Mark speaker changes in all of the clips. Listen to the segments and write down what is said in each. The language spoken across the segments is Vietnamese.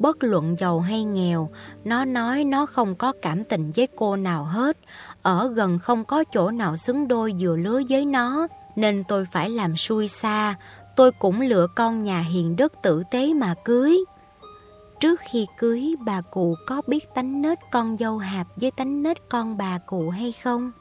Speaker 1: Bất luận giàu hay nghèo, nó nói nó không có cảm tình với cô nào hết. Ở gần không có chỗ nào xứng đôi vừa lứa với nó, nên tôi phải làm xui xa. Tôi cũng lựa con nhà hiền đức tử tế mà cưới. Trước khi cưới, bà cụ có biết tánh nết con dâu hạp với tánh nết con bà cụ hay không?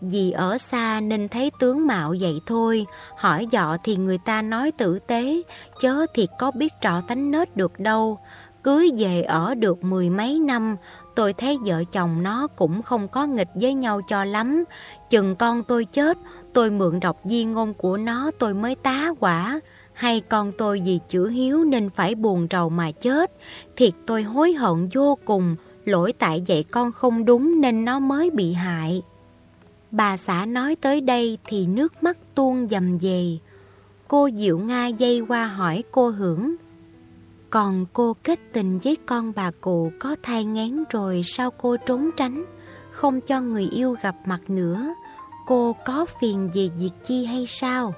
Speaker 1: Vì ở xa nên thấy tướng mạo vậy thôi, hỏi dọ thì người ta nói tử tế, chớ thì có biết trọ tánh nết được đâu. Cưới về ở được mười mấy năm, tôi thấy vợ chồng nó cũng không có nghịch với nhau cho lắm. Chừng con tôi chết, tôi mượn đọc di ngôn của nó tôi mới tá quả. Hay con tôi vì chữ hiếu nên phải buồn rầu mà chết. Thiệt tôi hối hận vô cùng, lỗi tại vậy con không đúng nên nó mới bị hại. Bà xã nói tới đây thì nước mắt tuôn dầm về. Cô Diệu Nga dây qua hỏi cô Hưởng. Còn cô kết tình với con bà cụ có thai ngán rồi sao cô trốn tránh, không cho người yêu gặp mặt nữa. Cô có phiền về việc chi hay sao?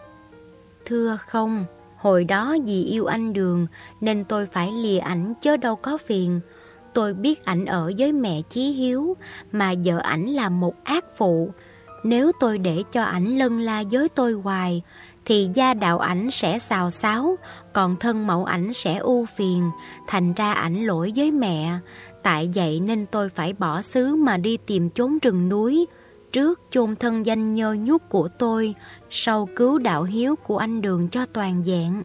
Speaker 1: Thưa không, hồi đó vì yêu anh Đường nên tôi phải lìa ảnh chứ đâu có phiền. Tôi biết ảnh ở với mẹ Chí Hiếu mà vợ ảnh là một ác phụ. Nếu tôi để cho ảnh lân la với tôi hoài thì gia đạo ảnh sẽ xào xáo, còn thân mẫu ảnh sẽ u phiền, thành ra ảnh lỗi với mẹ. Tại vậy nên tôi phải bỏ xứ mà đi tìm chốn rừng núi, trước chôn thân danh nhơ nhút của tôi, sau cứu đạo hiếu của anh Đường cho toàn dạng.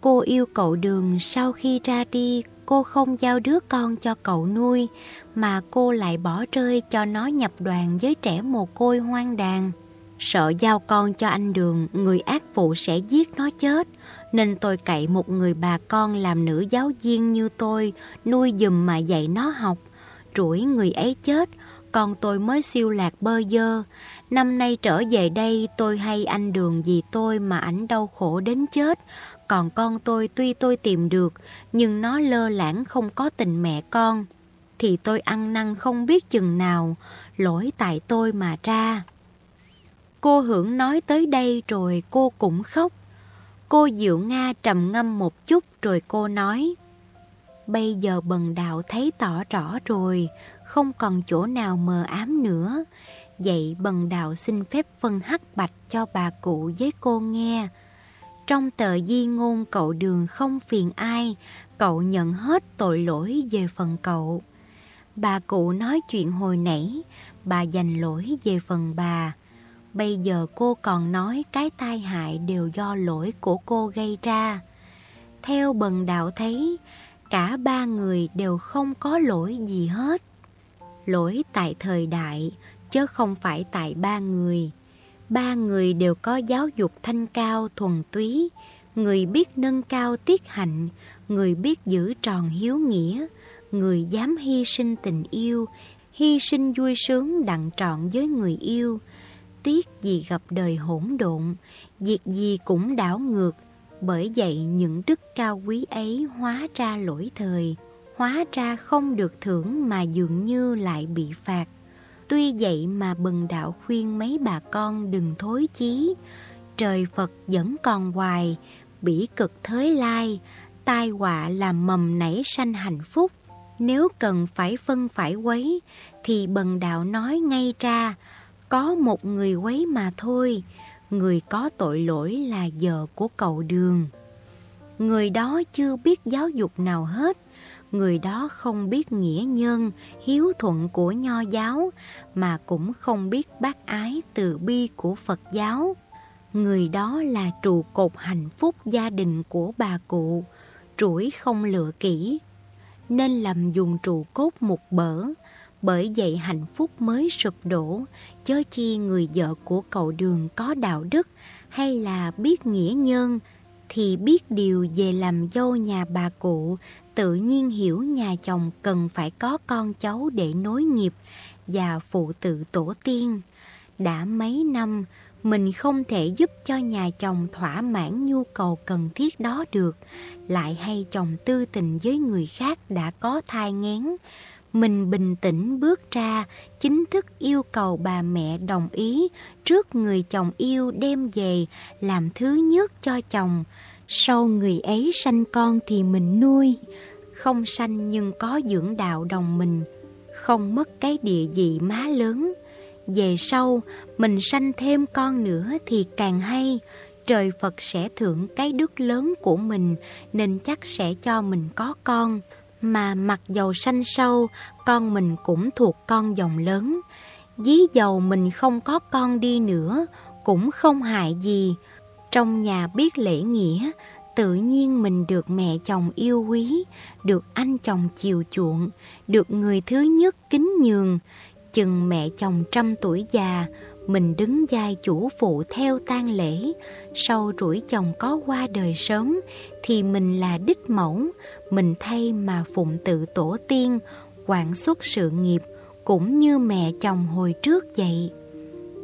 Speaker 1: Cô yêu cậu Đường sau khi ra đi, cô không giao đứa con cho cậu nuôi, mà cô lại bỏ rơi cho nó nhập đoàn với trẻ mồ côi hoang đàn. Sợ giao con cho anh Đường, người ác phụ sẽ giết nó chết, nên tôi cậy một người bà con làm nữ giáo viên như tôi, nuôi dùm mà dạy nó học. Rủi người ấy chết, con tôi mới siêu lạc bơ dơ. Năm nay trở về đây tôi hay anh Đường vì tôi mà ảnh đau khổ đến chết. Còn con tôi tuy tôi tìm được, nhưng nó lơ lãng không có tình mẹ con. Thì tôi ăn năn không biết chừng nào, lỗi tại tôi mà ra. Cô Hưởng nói tới đây rồi cô cũng khóc. Cô Diệu Nga trầm ngâm một chút rồi cô nói Bây giờ bần đạo thấy tỏ rõ rồi, không còn chỗ nào mờ ám nữa. Vậy bần đạo xin phép phân hắc bạch cho bà cụ với cô nghe. Trong tờ di ngôn cậu đường không phiền ai, cậu nhận hết tội lỗi về phần cậu. Bà cụ nói chuyện hồi nãy, bà dành lỗi về phần bà. Bây giờ cô còn nói cái tai hại đều do lỗi của cô gây ra. Theo bần đạo thấy, cả ba người đều không có lỗi gì hết. Lỗi tại thời đại, chứ không phải tại ba người. Ba người đều có giáo dục thanh cao thuần túy, người biết nâng cao tiết hạnh, người biết giữ tròn hiếu nghĩa, người dám hy sinh tình yêu, hy sinh vui sướng đặng trọn với người yêu, tiếc gì gặp đời hỗn độn, việc gì cũng đảo ngược, bởi vậy những đức cao quý ấy hóa ra lỗi thời, hóa ra không được thưởng mà dường như lại bị phạt. Tuy vậy mà bần đạo khuyên mấy bà con đừng thối chí, trời Phật vẫn còn hoài, bỉ cực thới lai, tai họa làm mầm nảy sanh hạnh phúc. Nếu cần phải phân phải quấy, thì bần đạo nói ngay ra, có một người quấy mà thôi, người có tội lỗi là vợ của cậu đường. Người đó chưa biết giáo dục nào hết, người đó không biết nghĩa nhân, hiếu thuận của nho giáo, mà cũng không biết bác ái từ bi của Phật giáo. Người đó là trụ cột hạnh phúc gia đình của bà cụ, chuỗi không lựa kỹ, nên làm dùng trụ cốt một bở, bởi vậy hạnh phúc mới sụp đổ, chớ chi người vợ của cậu đường có đạo đức hay là biết nghĩa nhân, thì biết điều về làm dâu nhà bà cụ, tự nhiên hiểu nhà chồng cần phải có con cháu để nối nghiệp và phụ tự tổ tiên. Đã mấy năm, mình không thể giúp cho nhà chồng thỏa mãn nhu cầu cần thiết đó được, lại hay chồng tư tình với người khác đã có thai ngén. Mình bình tĩnh bước ra, chính thức yêu cầu bà mẹ đồng ý trước người chồng yêu đem về làm thứ nhất cho chồng. Sau người ấy sanh con thì mình nuôi. không sanh nhưng có dưỡng đạo đồng mình, không mất cái địa vị má lớn. Về sau, mình sanh thêm con nữa thì càng hay, trời Phật sẽ thưởng cái đức lớn của mình nên chắc sẽ cho mình có con. Mà mặc dầu sanh sâu, con mình cũng thuộc con dòng lớn. Dí dầu mình không có con đi nữa, cũng không hại gì. Trong nhà biết lễ nghĩa, tự nhiên mình được mẹ chồng yêu quý, được anh chồng chiều chuộng, được người thứ nhất kính nhường. Chừng mẹ chồng trăm tuổi già, mình đứng vai chủ phụ theo tang lễ, sau rủi chồng có qua đời sớm, thì mình là đích mẫu, mình thay mà phụng tự tổ tiên, quản xuất sự nghiệp, cũng như mẹ chồng hồi trước vậy.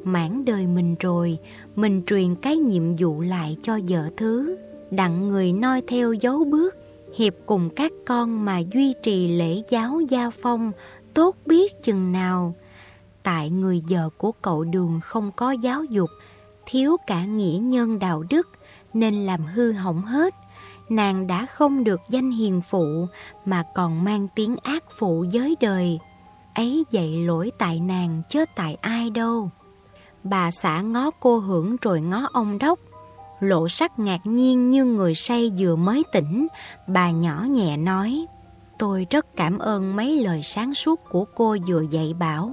Speaker 1: Mãn đời mình rồi, mình truyền cái nhiệm vụ lại cho vợ thứ, đặng người noi theo dấu bước, hiệp cùng các con mà duy trì lễ giáo gia phong, tốt biết chừng nào. Tại người vợ của cậu đường không có giáo dục, thiếu cả nghĩa nhân đạo đức, nên làm hư hỏng hết. Nàng đã không được danh hiền phụ, mà còn mang tiếng ác phụ giới đời. Ấy dạy lỗi tại nàng chứ tại ai đâu. Bà xã ngó cô hưởng rồi ngó ông đốc. Lộ sắc ngạc nhiên như người say vừa mới tỉnh, bà nhỏ nhẹ nói. Tôi rất cảm ơn mấy lời sáng suốt của cô vừa dạy bảo.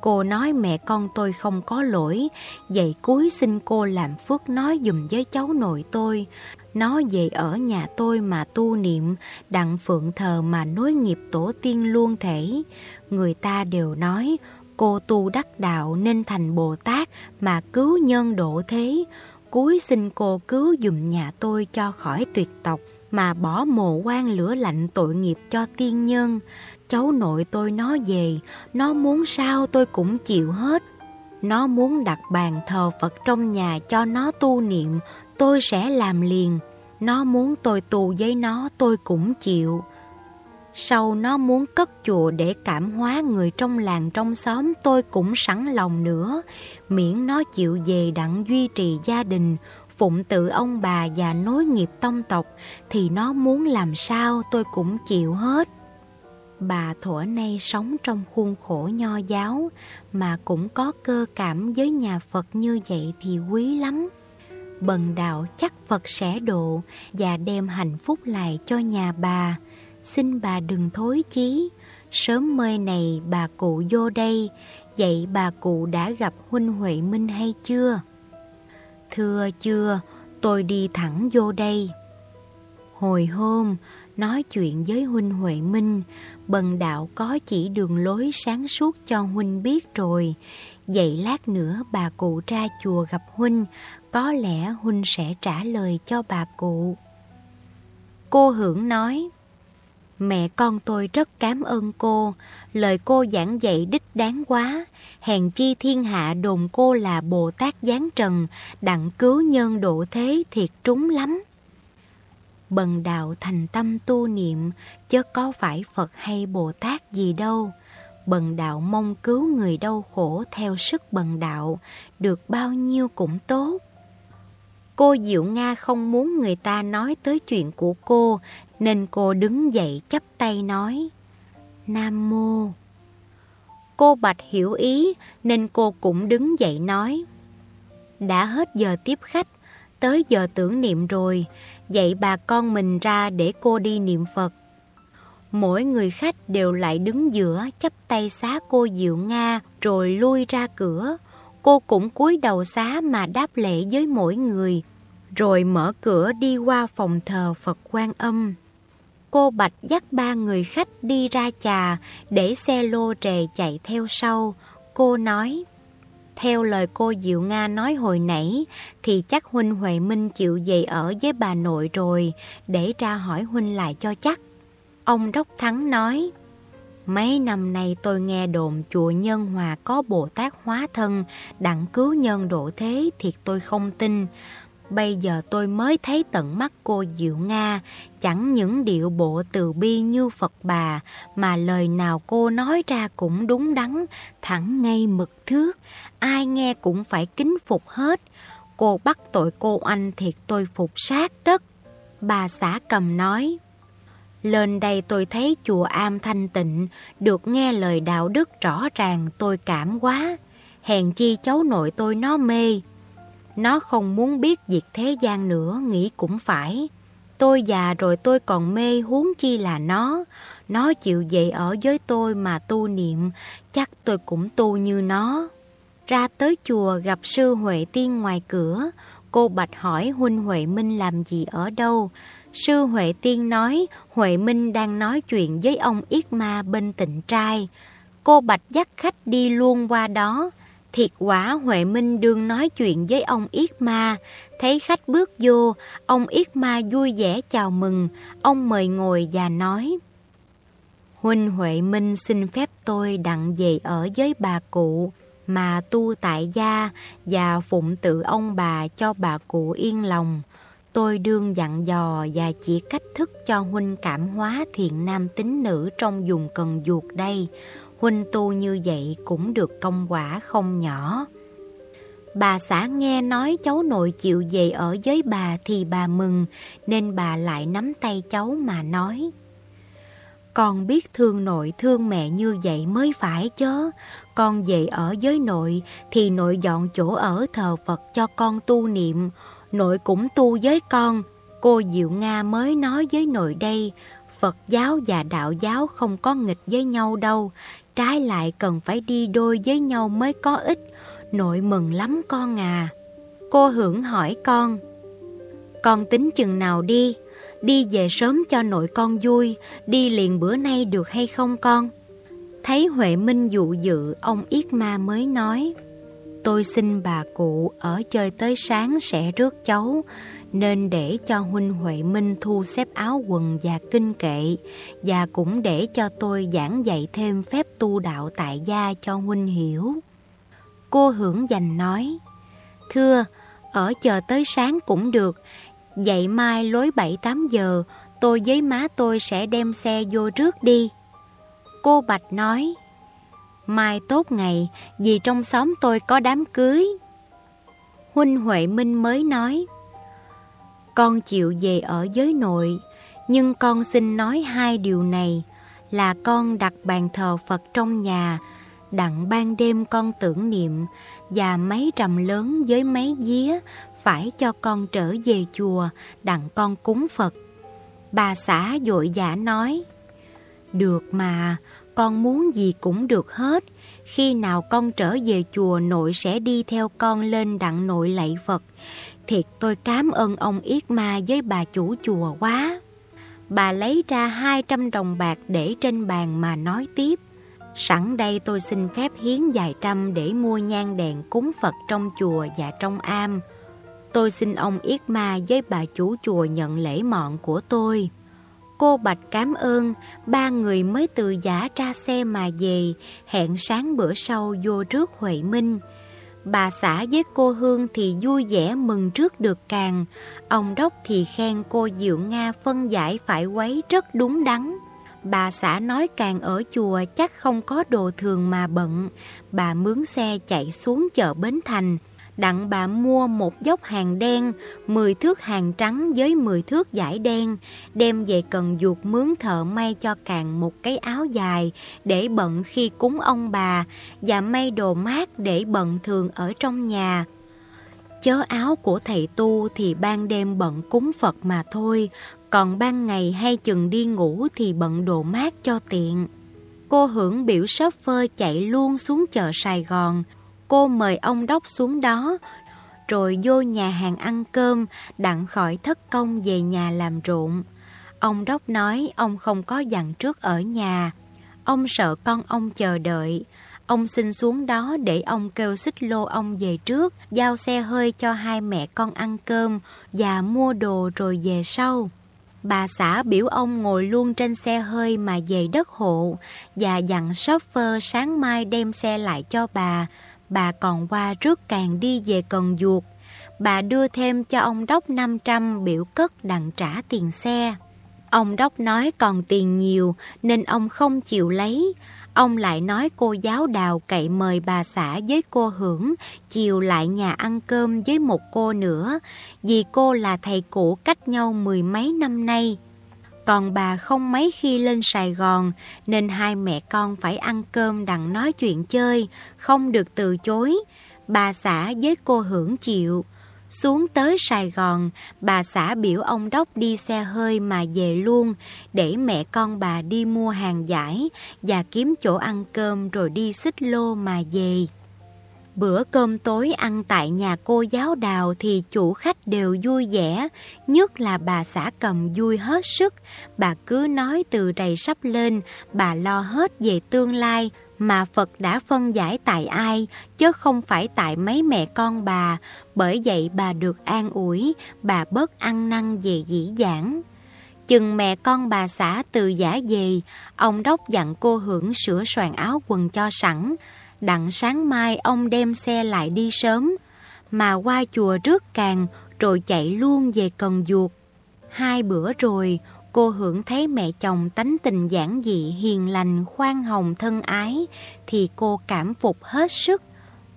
Speaker 1: Cô nói mẹ con tôi không có lỗi, vậy cuối xin cô làm phước nói dùm với cháu nội tôi. Nó về ở nhà tôi mà tu niệm, đặng phượng thờ mà nối nghiệp tổ tiên luôn thể. Người ta đều nói, cô tu đắc đạo nên thành Bồ Tát mà cứu nhân độ thế. Cuối xin cô cứu dùm nhà tôi cho khỏi tuyệt tộc mà bỏ mồ quan lửa lạnh tội nghiệp cho tiên nhân. Cháu nội tôi nó về, nó muốn sao tôi cũng chịu hết. Nó muốn đặt bàn thờ Phật trong nhà cho nó tu niệm, tôi sẽ làm liền. Nó muốn tôi tù với nó, tôi cũng chịu. Sau nó muốn cất chùa để cảm hóa người trong làng trong xóm tôi cũng sẵn lòng nữa, miễn nó chịu về đặng duy trì gia đình, phụng tự ông bà và nối nghiệp tông tộc, thì nó muốn làm sao tôi cũng chịu hết. Bà thuở nay sống trong khuôn khổ nho giáo mà cũng có cơ cảm với nhà Phật như vậy thì quý lắm. Bần đạo chắc Phật sẽ độ và đem hạnh phúc lại cho nhà bà. Xin bà đừng thối chí, sớm mơi này bà cụ vô đây, vậy bà cụ đã gặp Huynh Huệ Minh hay chưa? Thưa chưa, tôi đi thẳng vô đây. Hồi hôm, nói chuyện với Huynh Huệ Minh, bần đạo có chỉ đường lối sáng suốt cho Huynh biết rồi. Vậy lát nữa bà cụ ra chùa gặp Huynh, có lẽ Huynh sẽ trả lời cho bà cụ. Cô Hưởng nói, Mẹ con tôi rất cảm ơn cô, lời cô giảng dạy đích đáng quá, hèn chi thiên hạ đồn cô là Bồ Tát giáng trần, đặng cứu nhân độ thế thiệt trúng lắm. Bần đạo thành tâm tu niệm, chứ có phải Phật hay Bồ Tát gì đâu. Bần đạo mong cứu người đau khổ theo sức bần đạo, được bao nhiêu cũng tốt. Cô Diệu Nga không muốn người ta nói tới chuyện của cô, nên cô đứng dậy chắp tay nói, Nam Mô. Cô Bạch hiểu ý, nên cô cũng đứng dậy nói, Đã hết giờ tiếp khách, tới giờ tưởng niệm rồi, dạy bà con mình ra để cô đi niệm Phật. Mỗi người khách đều lại đứng giữa chắp tay xá cô Diệu Nga rồi lui ra cửa. Cô cũng cúi đầu xá mà đáp lễ với mỗi người, rồi mở cửa đi qua phòng thờ Phật Quan Âm. Cô Bạch dắt ba người khách đi ra trà để xe lô trề chạy theo sau. Cô nói, theo lời cô Diệu Nga nói hồi nãy thì chắc Huynh Huệ Minh chịu về ở với bà nội rồi để ra hỏi Huynh lại cho chắc. Ông Đốc Thắng nói, Mấy năm nay tôi nghe đồn chùa Nhân Hòa có Bồ Tát hóa thân đặng cứu nhân độ thế thiệt tôi không tin. Bây giờ tôi mới thấy tận mắt cô Diệu Nga, chẳng những điệu bộ từ bi như Phật bà, mà lời nào cô nói ra cũng đúng đắn, thẳng ngay mực thước, ai nghe cũng phải kính phục hết. Cô bắt tội cô anh thiệt tôi phục sát đất. Bà xã cầm nói, Lên đây tôi thấy chùa am thanh tịnh, được nghe lời đạo đức rõ ràng tôi cảm quá. Hèn chi cháu nội tôi nó mê. Nó không muốn biết việc thế gian nữa, nghĩ cũng phải. Tôi già rồi tôi còn mê huống chi là nó. Nó chịu dậy ở với tôi mà tu niệm, chắc tôi cũng tu như nó. Ra tới chùa gặp sư Huệ Tiên ngoài cửa, cô Bạch hỏi huynh Huệ Minh làm gì ở đâu. Sư Huệ Tiên nói Huệ Minh đang nói chuyện với ông Yết Ma bên tịnh trai. Cô Bạch dắt khách đi luôn qua đó. Thiệt quả Huệ Minh đương nói chuyện với ông Yết Ma. Thấy khách bước vô, ông Yết Ma vui vẻ chào mừng. Ông mời ngồi và nói Huynh Huệ Minh xin phép tôi đặng về ở với bà cụ mà tu tại gia và phụng tự ông bà cho bà cụ yên lòng. Tôi đương dặn dò và chỉ cách thức cho huynh cảm hóa thiện nam tín nữ trong vùng cần duột đây. Huynh tu như vậy cũng được công quả không nhỏ. Bà xã nghe nói cháu nội chịu về ở với bà thì bà mừng, nên bà lại nắm tay cháu mà nói. Con biết thương nội thương mẹ như vậy mới phải chớ. Con về ở với nội thì nội dọn chỗ ở thờ Phật cho con tu niệm. Nội cũng tu với con. Cô Diệu Nga mới nói với nội đây, Phật giáo và đạo giáo không có nghịch với nhau đâu. Trái lại cần phải đi đôi với nhau mới có ích. Nội mừng lắm con à. Cô hưởng hỏi con. Con tính chừng nào đi? Đi về sớm cho nội con vui, đi liền bữa nay được hay không con? Thấy Huệ Minh dụ dự, ông Yết Ma mới nói, Tôi xin bà cụ ở chơi tới sáng sẽ rước cháu, nên để cho huynh Huệ Minh thu xếp áo quần và kinh kệ, và cũng để cho tôi giảng dạy thêm phép tu đạo tại gia cho huynh hiểu. Cô hưởng dành nói, Thưa, ở chờ tới sáng cũng được, Dậy mai lối 7-8 giờ, tôi với má tôi sẽ đem xe vô trước đi. Cô Bạch nói, Mai tốt ngày, vì trong xóm tôi có đám cưới. Huynh Huệ Minh mới nói, con chịu về ở với nội, nhưng con xin nói hai điều này là con đặt bàn thờ Phật trong nhà, đặng ban đêm con tưởng niệm và mấy trầm lớn với mấy día phải cho con trở về chùa đặng con cúng Phật. Bà xã dội dã nói, Được mà, con muốn gì cũng được hết. Khi nào con trở về chùa nội sẽ đi theo con lên đặng nội lạy Phật. Thiệt tôi cảm ơn ông Yết Ma với bà chủ chùa quá. Bà lấy ra 200 đồng bạc để trên bàn mà nói tiếp. Sẵn đây tôi xin phép hiến vài trăm để mua nhang đèn cúng Phật trong chùa và trong am. Tôi xin ông Yết Ma với bà chủ chùa nhận lễ mọn của tôi. Cô Bạch cảm ơn, ba người mới từ giả ra xe mà về, hẹn sáng bữa sau vô trước Huệ Minh. Bà xã với cô Hương thì vui vẻ mừng trước được càng, ông Đốc thì khen cô Diệu Nga phân giải phải quấy rất đúng đắn. Bà xã nói càng ở chùa chắc không có đồ thường mà bận, bà mướn xe chạy xuống chợ Bến Thành, đặng bà mua một dốc hàng đen, 10 thước hàng trắng với 10 thước giải đen, đem về cần duột mướn thợ may cho càng một cái áo dài để bận khi cúng ông bà và may đồ mát để bận thường ở trong nhà. Chớ áo của thầy tu thì ban đêm bận cúng Phật mà thôi, còn ban ngày hay chừng đi ngủ thì bận đồ mát cho tiện. Cô hưởng biểu sớp phơ chạy luôn xuống chợ Sài Gòn, cô mời ông Đốc xuống đó, rồi vô nhà hàng ăn cơm, đặng khỏi thất công về nhà làm ruộng. Ông Đốc nói ông không có dặn trước ở nhà, ông sợ con ông chờ đợi. Ông xin xuống đó để ông kêu xích lô ông về trước, giao xe hơi cho hai mẹ con ăn cơm và mua đồ rồi về sau. Bà xã biểu ông ngồi luôn trên xe hơi mà về đất hộ và dặn shopper sáng mai đem xe lại cho bà, bà còn qua rước càng đi về Cần Duột. Bà đưa thêm cho ông Đốc 500 biểu cất đặng trả tiền xe. Ông Đốc nói còn tiền nhiều, nên ông không chịu lấy. Ông lại nói cô giáo đào cậy mời bà xã với cô Hưởng, chiều lại nhà ăn cơm với một cô nữa vì cô là thầy cũ cách nhau mười mấy năm nay. Còn bà không mấy khi lên Sài Gòn nên hai mẹ con phải ăn cơm đặng nói chuyện chơi, không được từ chối. Bà xã với cô hưởng chịu. Xuống tới Sài Gòn, bà xã biểu ông Đốc đi xe hơi mà về luôn để mẹ con bà đi mua hàng giải và kiếm chỗ ăn cơm rồi đi xích lô mà về. Bữa cơm tối ăn tại nhà cô giáo đào thì chủ khách đều vui vẻ, nhất là bà xã cầm vui hết sức. Bà cứ nói từ rầy sắp lên, bà lo hết về tương lai, mà Phật đã phân giải tại ai, chứ không phải tại mấy mẹ con bà, bởi vậy bà được an ủi, bà bớt ăn năn về dĩ dãn. Chừng mẹ con bà xã từ giả về, ông Đốc dặn cô hưởng sửa soạn áo quần cho sẵn, đặng sáng mai ông đem xe lại đi sớm, mà qua chùa rước càng rồi chạy luôn về Cần Duột. Hai bữa rồi, cô hưởng thấy mẹ chồng tánh tình giản dị, hiền lành, khoan hồng thân ái, thì cô cảm phục hết sức.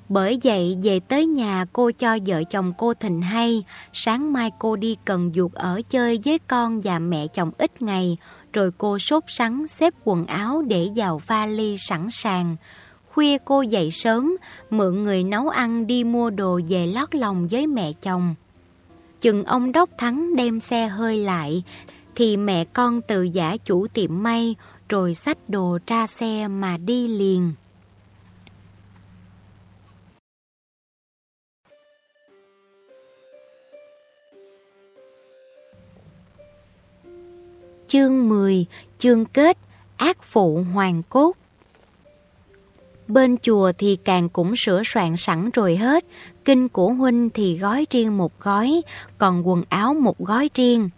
Speaker 1: Bởi vậy về tới nhà cô cho vợ chồng cô Thịnh hay, sáng mai cô đi cần duột ở chơi với con và mẹ chồng ít ngày, rồi cô sốt sắng xếp quần áo để vào vali sẵn sàng. Khuya cô dậy sớm, mượn người nấu ăn đi mua đồ về lót lòng với mẹ chồng. Chừng ông Đốc Thắng đem xe hơi lại, thì mẹ con từ giả chủ tiệm may rồi xách đồ ra xe mà đi liền. Chương 10 Chương kết Ác phụ hoàng cốt Bên chùa thì càng cũng sửa soạn sẵn rồi hết, kinh của huynh thì gói riêng một gói, còn quần áo một gói riêng.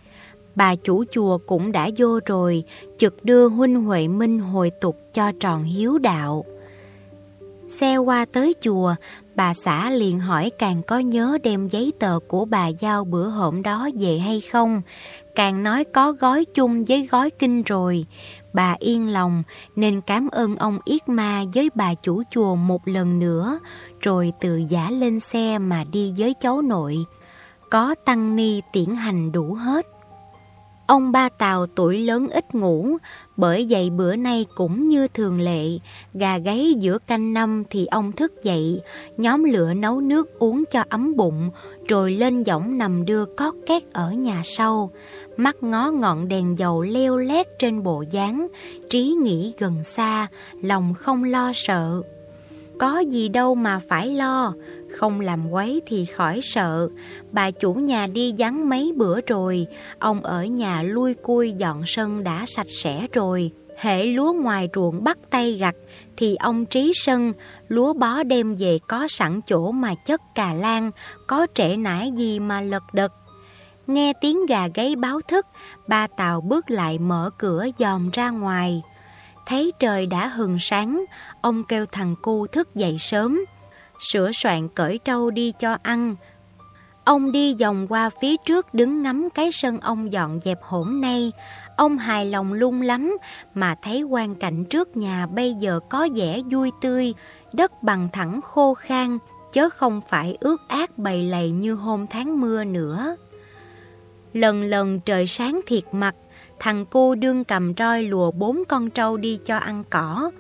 Speaker 1: Bà chủ chùa cũng đã vô rồi, chực đưa huynh Huệ Minh hồi tục cho tròn hiếu đạo. Xe qua tới chùa, bà xã liền hỏi càng có nhớ đem giấy tờ của bà giao bữa hôm đó về hay không. Càng nói có gói chung với gói kinh rồi. Bà yên lòng nên cảm ơn ông Yết Ma với bà chủ chùa một lần nữa, rồi từ giả lên xe mà đi với cháu nội. Có tăng ni tiễn hành đủ hết. Ông ba Tàu tuổi lớn ít ngủ, bởi vậy bữa nay cũng như thường lệ, gà gáy giữa canh năm thì ông thức dậy, nhóm lửa nấu nước uống cho ấm bụng, rồi lên võng nằm đưa cót két ở nhà sau. Mắt ngó ngọn đèn dầu leo lét trên bộ dáng, trí nghĩ gần xa, lòng không lo sợ. Có gì đâu mà phải lo, không làm quấy thì khỏi sợ. Bà chủ nhà đi vắng mấy bữa rồi, ông ở nhà lui cui dọn sân đã sạch sẽ rồi. Hễ lúa ngoài ruộng bắt tay gặt thì ông trí sân, lúa bó đem về có sẵn chỗ mà chất cà lan, có trễ nải gì mà lật đật. Nghe tiếng gà gáy báo thức, ba Tàu bước lại mở cửa dòm ra ngoài. Thấy trời đã hừng sáng, ông kêu thằng cu thức dậy sớm, sửa soạn cởi trâu đi cho ăn. Ông đi vòng qua phía trước đứng ngắm cái sân ông dọn dẹp hổn nay. Ông hài lòng lung lắm mà thấy quan cảnh trước nhà bây giờ có vẻ vui tươi, đất bằng thẳng khô khan, chớ không phải ướt át bầy lầy như hôm tháng mưa nữa. Lần lần trời sáng thiệt mặt, thằng cô đương cầm roi lùa bốn con trâu đi cho ăn cỏ.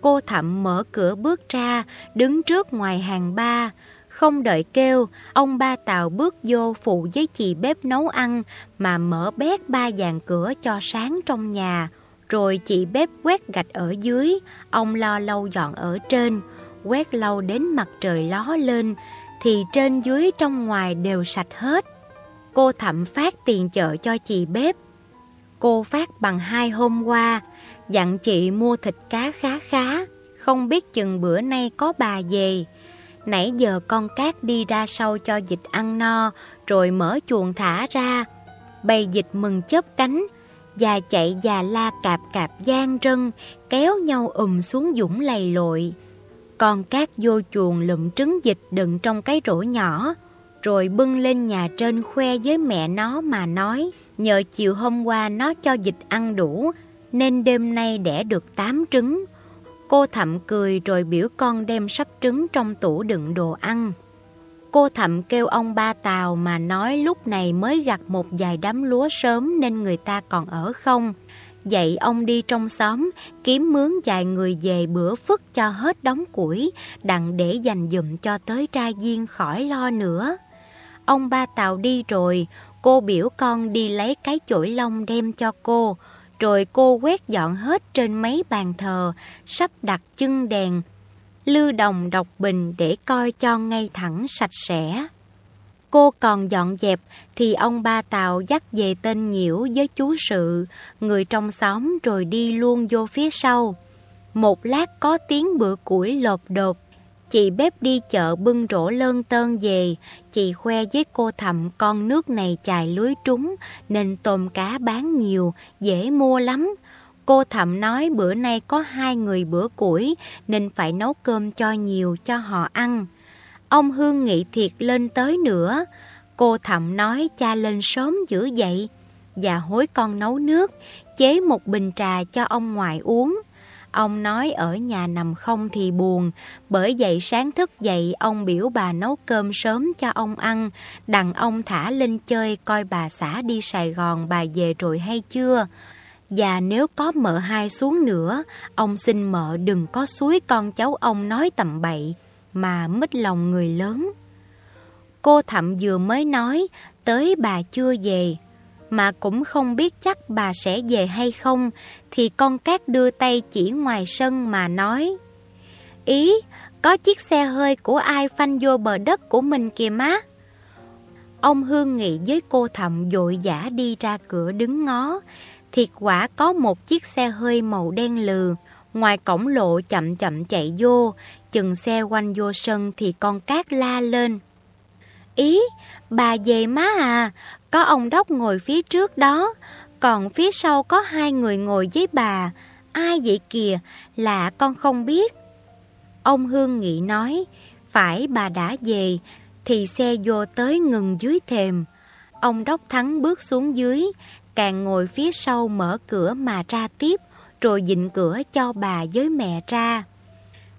Speaker 1: Cô thậm mở cửa bước ra, đứng trước ngoài hàng ba. Không đợi kêu, ông ba Tàu bước vô phụ với chị bếp nấu ăn mà mở bét ba dàn cửa cho sáng trong nhà. Rồi chị bếp quét gạch ở dưới, ông lo lâu dọn ở trên. Quét lâu đến mặt trời ló lên, thì trên dưới trong ngoài đều sạch hết. Cô thậm phát tiền chợ cho chị bếp. Cô phát bằng hai hôm qua, dặn chị mua thịt cá khá khá, không biết chừng bữa nay có bà về. Nãy giờ con cát đi ra sau cho dịch ăn no, rồi mở chuồng thả ra. Bầy dịch mừng chớp cánh, và chạy già la cạp cạp gian rân, kéo nhau ùm xuống dũng lầy lội. Con cát vô chuồng lụm trứng dịch đựng trong cái rổ nhỏ, rồi bưng lên nhà trên khoe với mẹ nó mà nói, nhờ chiều hôm qua nó cho dịch ăn đủ, nên đêm nay đẻ được 8 trứng. Cô thậm cười rồi biểu con đem sắp trứng trong tủ đựng đồ ăn. Cô thậm kêu ông ba Tàu mà nói lúc này mới gặt một vài đám lúa sớm nên người ta còn ở không. Dạy ông đi trong xóm, kiếm mướn vài người về bữa phức cho hết đóng củi, đặng để dành dụm cho tới trai viên khỏi lo nữa. Ông ba Tàu đi rồi, cô biểu con đi lấy cái chổi lông đem cho cô, rồi cô quét dọn hết trên mấy bàn thờ, sắp đặt chân đèn, lư đồng độc bình để coi cho ngay thẳng sạch sẽ. Cô còn dọn dẹp thì ông ba Tàu dắt về tên nhiễu với chú sự, người trong xóm rồi đi luôn vô phía sau. Một lát có tiếng bữa củi lột đột. Chị bếp đi chợ bưng rổ lơn tơn về, chị khoe với cô thầm con nước này chài lưới trúng nên tôm cá bán nhiều, dễ mua lắm. Cô thầm nói bữa nay có hai người bữa củi nên phải nấu cơm cho nhiều cho họ ăn. Ông Hương nghị thiệt lên tới nữa. Cô thầm nói cha lên sớm dữ dậy và dạ hối con nấu nước, chế một bình trà cho ông ngoại uống. Ông nói ở nhà nằm không thì buồn, bởi vậy sáng thức dậy ông biểu bà nấu cơm sớm cho ông ăn, đặng ông thả lên chơi coi bà xã đi Sài Gòn bà về rồi hay chưa. Và nếu có mợ hai xuống nữa, ông xin mợ đừng có suối con cháu ông nói tầm bậy, mà mất lòng người lớn. Cô thậm vừa mới nói, tới bà chưa về, mà cũng không biết chắc bà sẽ về hay không, thì con cát đưa tay chỉ ngoài sân mà nói. Ý, có chiếc xe hơi của ai phanh vô bờ đất của mình kìa má. Ông Hương Nghị với cô thậm dội giả đi ra cửa đứng ngó, thiệt quả có một chiếc xe hơi màu đen lừ, ngoài cổng lộ chậm chậm chạy vô, chừng xe quanh vô sân thì con cát la lên. Ý, bà về má à, có ông đốc ngồi phía trước đó, còn phía sau có hai người ngồi với bà. Ai vậy kìa, lạ con không biết. Ông Hương Nghị nói, phải bà đã về, thì xe vô tới ngừng dưới thềm. Ông Đốc Thắng bước xuống dưới, càng ngồi phía sau mở cửa mà ra tiếp, rồi dịnh cửa cho bà với mẹ ra.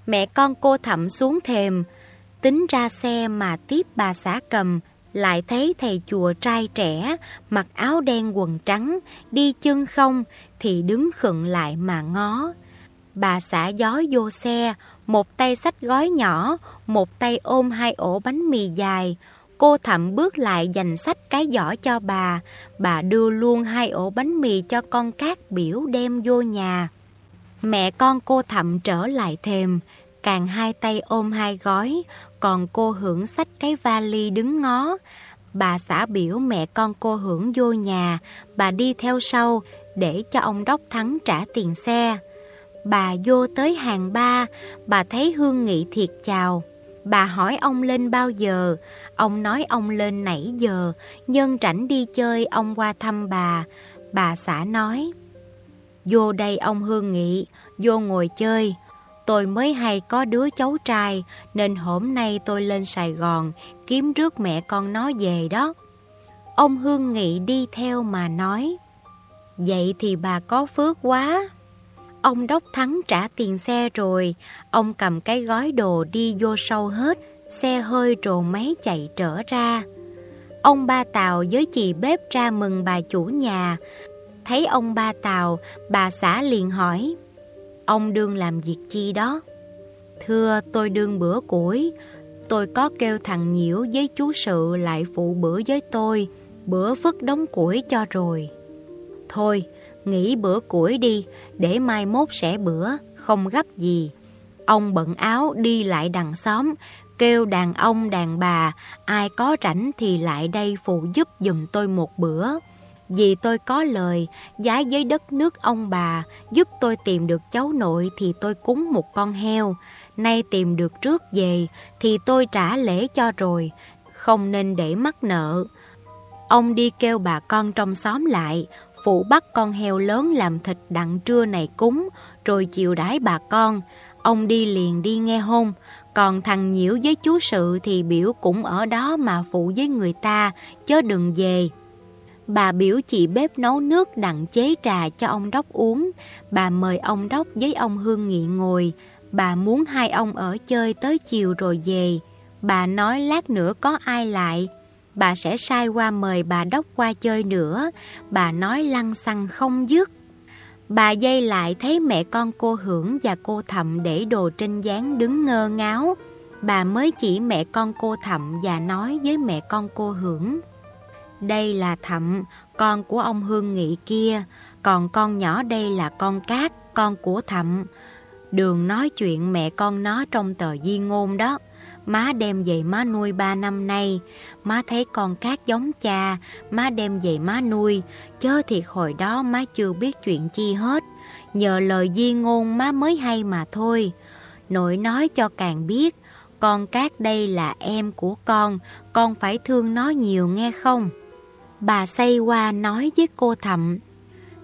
Speaker 1: Mẹ con cô thậm xuống thềm, tính ra xe mà tiếp bà xã cầm, lại thấy thầy chùa trai trẻ, mặc áo đen quần trắng, đi chân không thì đứng khựng lại mà ngó. Bà xã gió vô xe, một tay xách gói nhỏ, một tay ôm hai ổ bánh mì dài, Cô thậm bước lại dành sách cái giỏ cho bà. Bà đưa luôn hai ổ bánh mì cho con cát biểu đem vô nhà. Mẹ con cô thậm trở lại thềm, càng hai tay ôm hai gói, còn cô hưởng sách cái vali đứng ngó. Bà xã biểu mẹ con cô hưởng vô nhà, bà đi theo sau để cho ông Đốc Thắng trả tiền xe. Bà vô tới hàng ba, bà thấy Hương Nghị thiệt chào. Bà hỏi ông lên bao giờ, ông nói ông lên nãy giờ, nhân rảnh đi chơi ông qua thăm bà. Bà xã nói, vô đây ông Hương Nghị, vô ngồi chơi. Tôi mới hay có đứa cháu trai, nên hôm nay tôi lên Sài Gòn kiếm rước mẹ con nó về đó. Ông Hương Nghị đi theo mà nói, Vậy thì bà có phước quá. Ông Đốc Thắng trả tiền xe rồi, ông cầm cái gói đồ đi vô sâu hết, xe hơi rồ máy chạy trở ra. Ông ba Tàu với chị bếp ra mừng bà chủ nhà. Thấy ông ba Tàu, bà xã liền hỏi, ông đương làm việc chi đó? Thưa tôi đương bữa củi, tôi có kêu thằng Nhiễu với chú Sự lại phụ bữa với tôi, bữa phức đóng củi cho rồi. Thôi, nghỉ bữa củi đi, để mai mốt sẽ bữa, không gấp gì. Ông bận áo đi lại đằng xóm, kêu đàn ông đàn bà, ai có rảnh thì lại đây phụ giúp dùm tôi một bữa. Vì tôi có lời, giá với đất nước ông bà, giúp tôi tìm được cháu nội thì tôi cúng một con heo. Nay tìm được trước về thì tôi trả lễ cho rồi, không nên để mắc nợ. Ông đi kêu bà con trong xóm lại, phụ bắt con heo lớn làm thịt đặng trưa này cúng, rồi chiều đái bà con. Ông đi liền đi nghe hôn, còn thằng Nhiễu với chú Sự thì biểu cũng ở đó mà phụ với người ta, chớ đừng về. Bà biểu chị bếp nấu nước đặng chế trà cho ông Đốc uống. Bà mời ông Đốc với ông Hương Nghị ngồi. Bà muốn hai ông ở chơi tới chiều rồi về. Bà nói lát nữa có ai lại, bà sẽ sai qua mời bà đốc qua chơi nữa. Bà nói lăng xăng không dứt. Bà dây lại thấy mẹ con cô Hưởng và cô Thậm để đồ trên gián đứng ngơ ngáo. Bà mới chỉ mẹ con cô Thậm và nói với mẹ con cô Hưởng. Đây là Thậm, con của ông Hương Nghị kia, còn con nhỏ đây là con Cát, con của Thậm. Đường nói chuyện mẹ con nó trong tờ di ngôn đó. Má đem về má nuôi ba năm nay. Má thấy con cát giống cha Má đem về má nuôi. Chớ thiệt hồi đó má chưa biết chuyện chi hết. Nhờ lời di ngôn má mới hay mà thôi. Nội nói cho càng biết Con cát đây là em của con Con phải thương nó nhiều nghe không? Bà say qua nói với cô thậm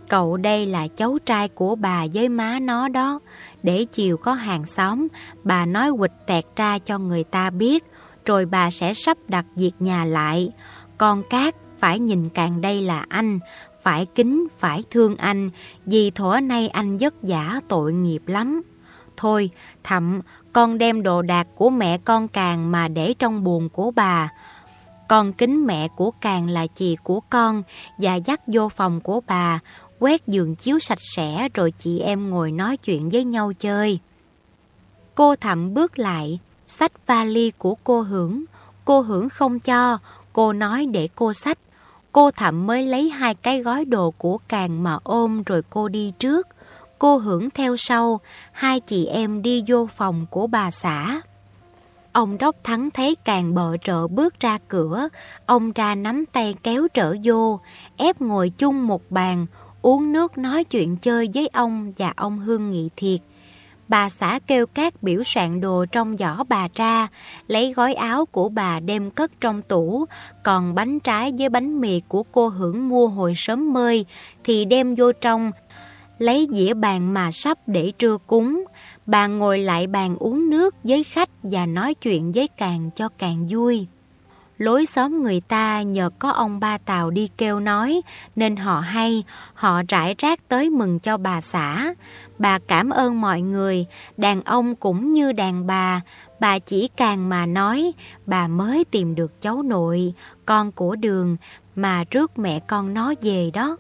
Speaker 1: Cậu đây là cháu trai của bà với má nó đó để chiều có hàng xóm, bà nói quịch tẹt ra cho người ta biết, rồi bà sẽ sắp đặt việc nhà lại. Con cát phải nhìn càng đây là anh, phải kính, phải thương anh, vì thuở nay anh vất giả tội nghiệp lắm. Thôi, thậm, con đem đồ đạc của mẹ con càng mà để trong buồn của bà. Con kính mẹ của càng là chị của con và dắt vô phòng của bà, quét giường chiếu sạch sẽ rồi chị em ngồi nói chuyện với nhau chơi. Cô thậm bước lại, sách vali của cô Hưởng. Cô Hưởng không cho, cô nói để cô sách, Cô thậm mới lấy hai cái gói đồ của càng mà ôm rồi cô đi trước. Cô Hưởng theo sau, hai chị em đi vô phòng của bà xã. Ông Đốc Thắng thấy càng bợ trợ bước ra cửa, ông ra nắm tay kéo trở vô, ép ngồi chung một bàn, uống nước nói chuyện chơi với ông và ông Hương Nghị Thiệt. Bà xã kêu các biểu soạn đồ trong giỏ bà ra, lấy gói áo của bà đem cất trong tủ, còn bánh trái với bánh mì của cô hưởng mua hồi sớm mơi thì đem vô trong, lấy dĩa bàn mà sắp để trưa cúng. Bà ngồi lại bàn uống nước với khách và nói chuyện với càng cho càng vui. Lối xóm người ta nhờ có ông ba Tàu đi kêu nói nên họ hay, họ rải rác tới mừng cho bà xã. Bà cảm ơn mọi người, đàn ông cũng như đàn bà, bà chỉ càng mà nói bà mới tìm được cháu nội, con của đường mà trước mẹ con nó về đó.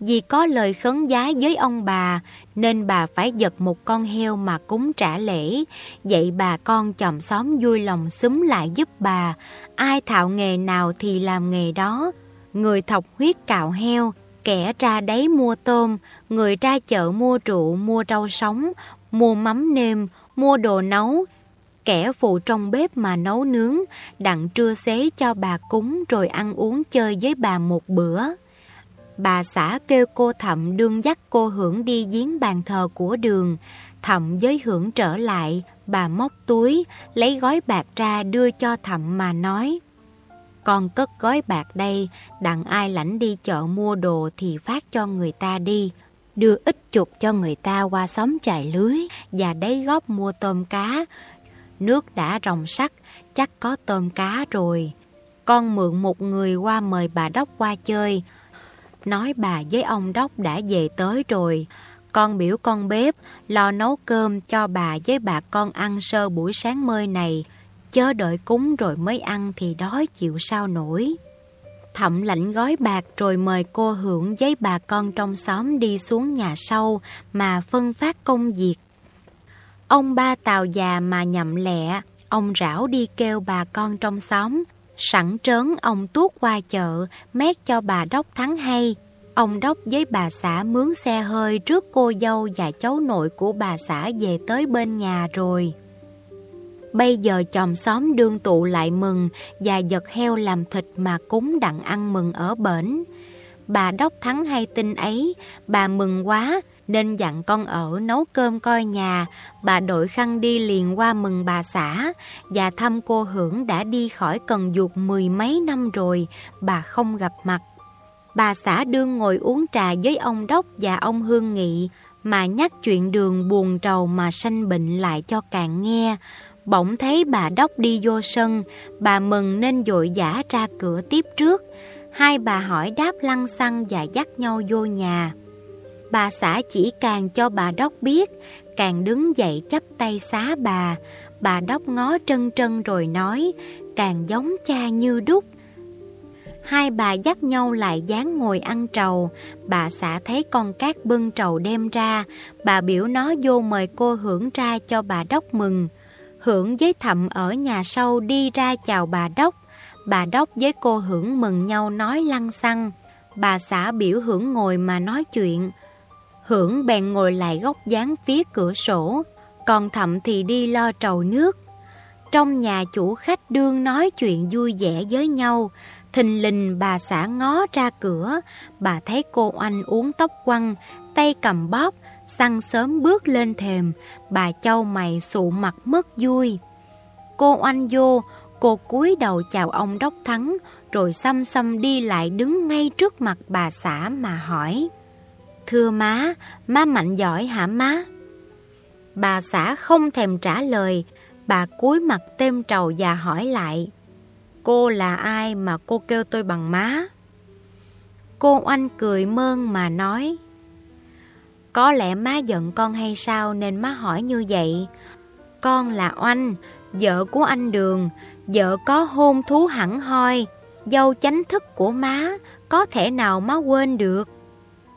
Speaker 1: Vì có lời khấn giá với ông bà nên bà phải giật một con heo mà cúng trả lễ. Vậy bà con chòm xóm vui lòng xúm lại giúp bà. Ai thạo nghề nào thì làm nghề đó. Người thọc huyết cạo heo, kẻ ra đấy mua tôm, người ra chợ mua rượu, mua rau sống, mua mắm nêm, mua đồ nấu. Kẻ phụ trong bếp mà nấu nướng, đặng trưa xế cho bà cúng rồi ăn uống chơi với bà một bữa bà xã kêu cô Thậm đương dắt cô Hưởng đi giếng bàn thờ của đường. Thậm với Hưởng trở lại, bà móc túi, lấy gói bạc ra đưa cho Thậm mà nói. Con cất gói bạc đây, đặng ai lãnh đi chợ mua đồ thì phát cho người ta đi. Đưa ít chục cho người ta qua xóm chạy lưới và đấy góp mua tôm cá. Nước đã rồng sắt, chắc có tôm cá rồi. Con mượn một người qua mời bà đốc qua chơi, nói bà với ông Đốc đã về tới rồi. Con biểu con bếp lo nấu cơm cho bà với bà con ăn sơ buổi sáng mơi này. Chớ đợi cúng rồi mới ăn thì đói chịu sao nổi. Thậm lạnh gói bạc rồi mời cô hưởng với bà con trong xóm đi xuống nhà sau mà phân phát công việc. Ông ba tàu già mà nhậm lẹ, ông rảo đi kêu bà con trong xóm Sẵn trớn ông tuốt qua chợ, mét cho bà Đốc thắng hay. Ông Đốc với bà xã mướn xe hơi trước cô dâu và cháu nội của bà xã về tới bên nhà rồi. Bây giờ chòm xóm đương tụ lại mừng và giật heo làm thịt mà cúng đặng ăn mừng ở bển. Bà Đốc thắng hay tin ấy, bà mừng quá, nên dặn con ở nấu cơm coi nhà, bà đội khăn đi liền qua mừng bà xã và thăm cô Hưởng đã đi khỏi cần dục mười mấy năm rồi, bà không gặp mặt. Bà xã đương ngồi uống trà với ông Đốc và ông Hương Nghị mà nhắc chuyện đường buồn trầu mà sanh bệnh lại cho càng nghe. Bỗng thấy bà Đốc đi vô sân, bà mừng nên dội dã ra cửa tiếp trước. Hai bà hỏi đáp lăng xăng và dắt nhau vô nhà. Bà xã chỉ càng cho bà Đốc biết, càng đứng dậy chắp tay xá bà. Bà Đốc ngó trân trân rồi nói, càng giống cha như đúc. Hai bà dắt nhau lại dáng ngồi ăn trầu. Bà xã thấy con cát bưng trầu đem ra. Bà biểu nó vô mời cô hưởng ra cho bà Đốc mừng. Hưởng với thậm ở nhà sau đi ra chào bà Đốc. Bà Đốc với cô Hưởng mừng nhau nói lăng xăng. Bà xã biểu Hưởng ngồi mà nói chuyện. Hưởng bèn ngồi lại góc dáng phía cửa sổ. Còn thậm thì đi lo trầu nước. Trong nhà chủ khách đương nói chuyện vui vẻ với nhau. Thình lình bà xã ngó ra cửa. Bà thấy cô anh uống tóc quăng, tay cầm bóp, săn sớm bước lên thềm. Bà châu mày sụ mặt mất vui. Cô anh vô, Cô cúi đầu chào ông Đốc Thắng, rồi xăm xăm đi lại đứng ngay trước mặt bà xã mà hỏi. Thưa má, má mạnh giỏi hả má? Bà xã không thèm trả lời, bà cúi mặt tem trầu và hỏi lại. Cô là ai mà cô kêu tôi bằng má? Cô oanh cười mơn mà nói. Có lẽ má giận con hay sao nên má hỏi như vậy. Con là oanh, vợ của anh Đường, Vợ có hôn thú hẳn hoi, dâu chánh thức của má, có thể nào má quên được?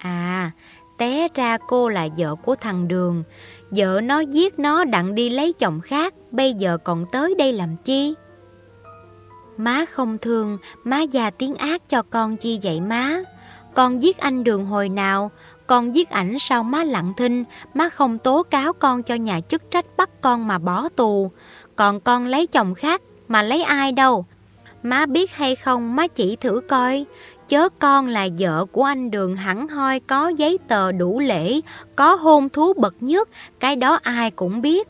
Speaker 1: À, té ra cô là vợ của thằng Đường, vợ nó giết nó đặng đi lấy chồng khác, bây giờ còn tới đây làm chi? Má không thương, má già tiếng ác cho con chi vậy má? Con giết anh Đường hồi nào? Con giết ảnh sao má lặng thinh, má không tố cáo con cho nhà chức trách bắt con mà bỏ tù. Còn con lấy chồng khác, mà lấy ai đâu. Má biết hay không má chỉ thử coi, chớ con là vợ của anh Đường hẳn hoi có giấy tờ đủ lễ, có hôn thú bậc nhất, cái đó ai cũng biết.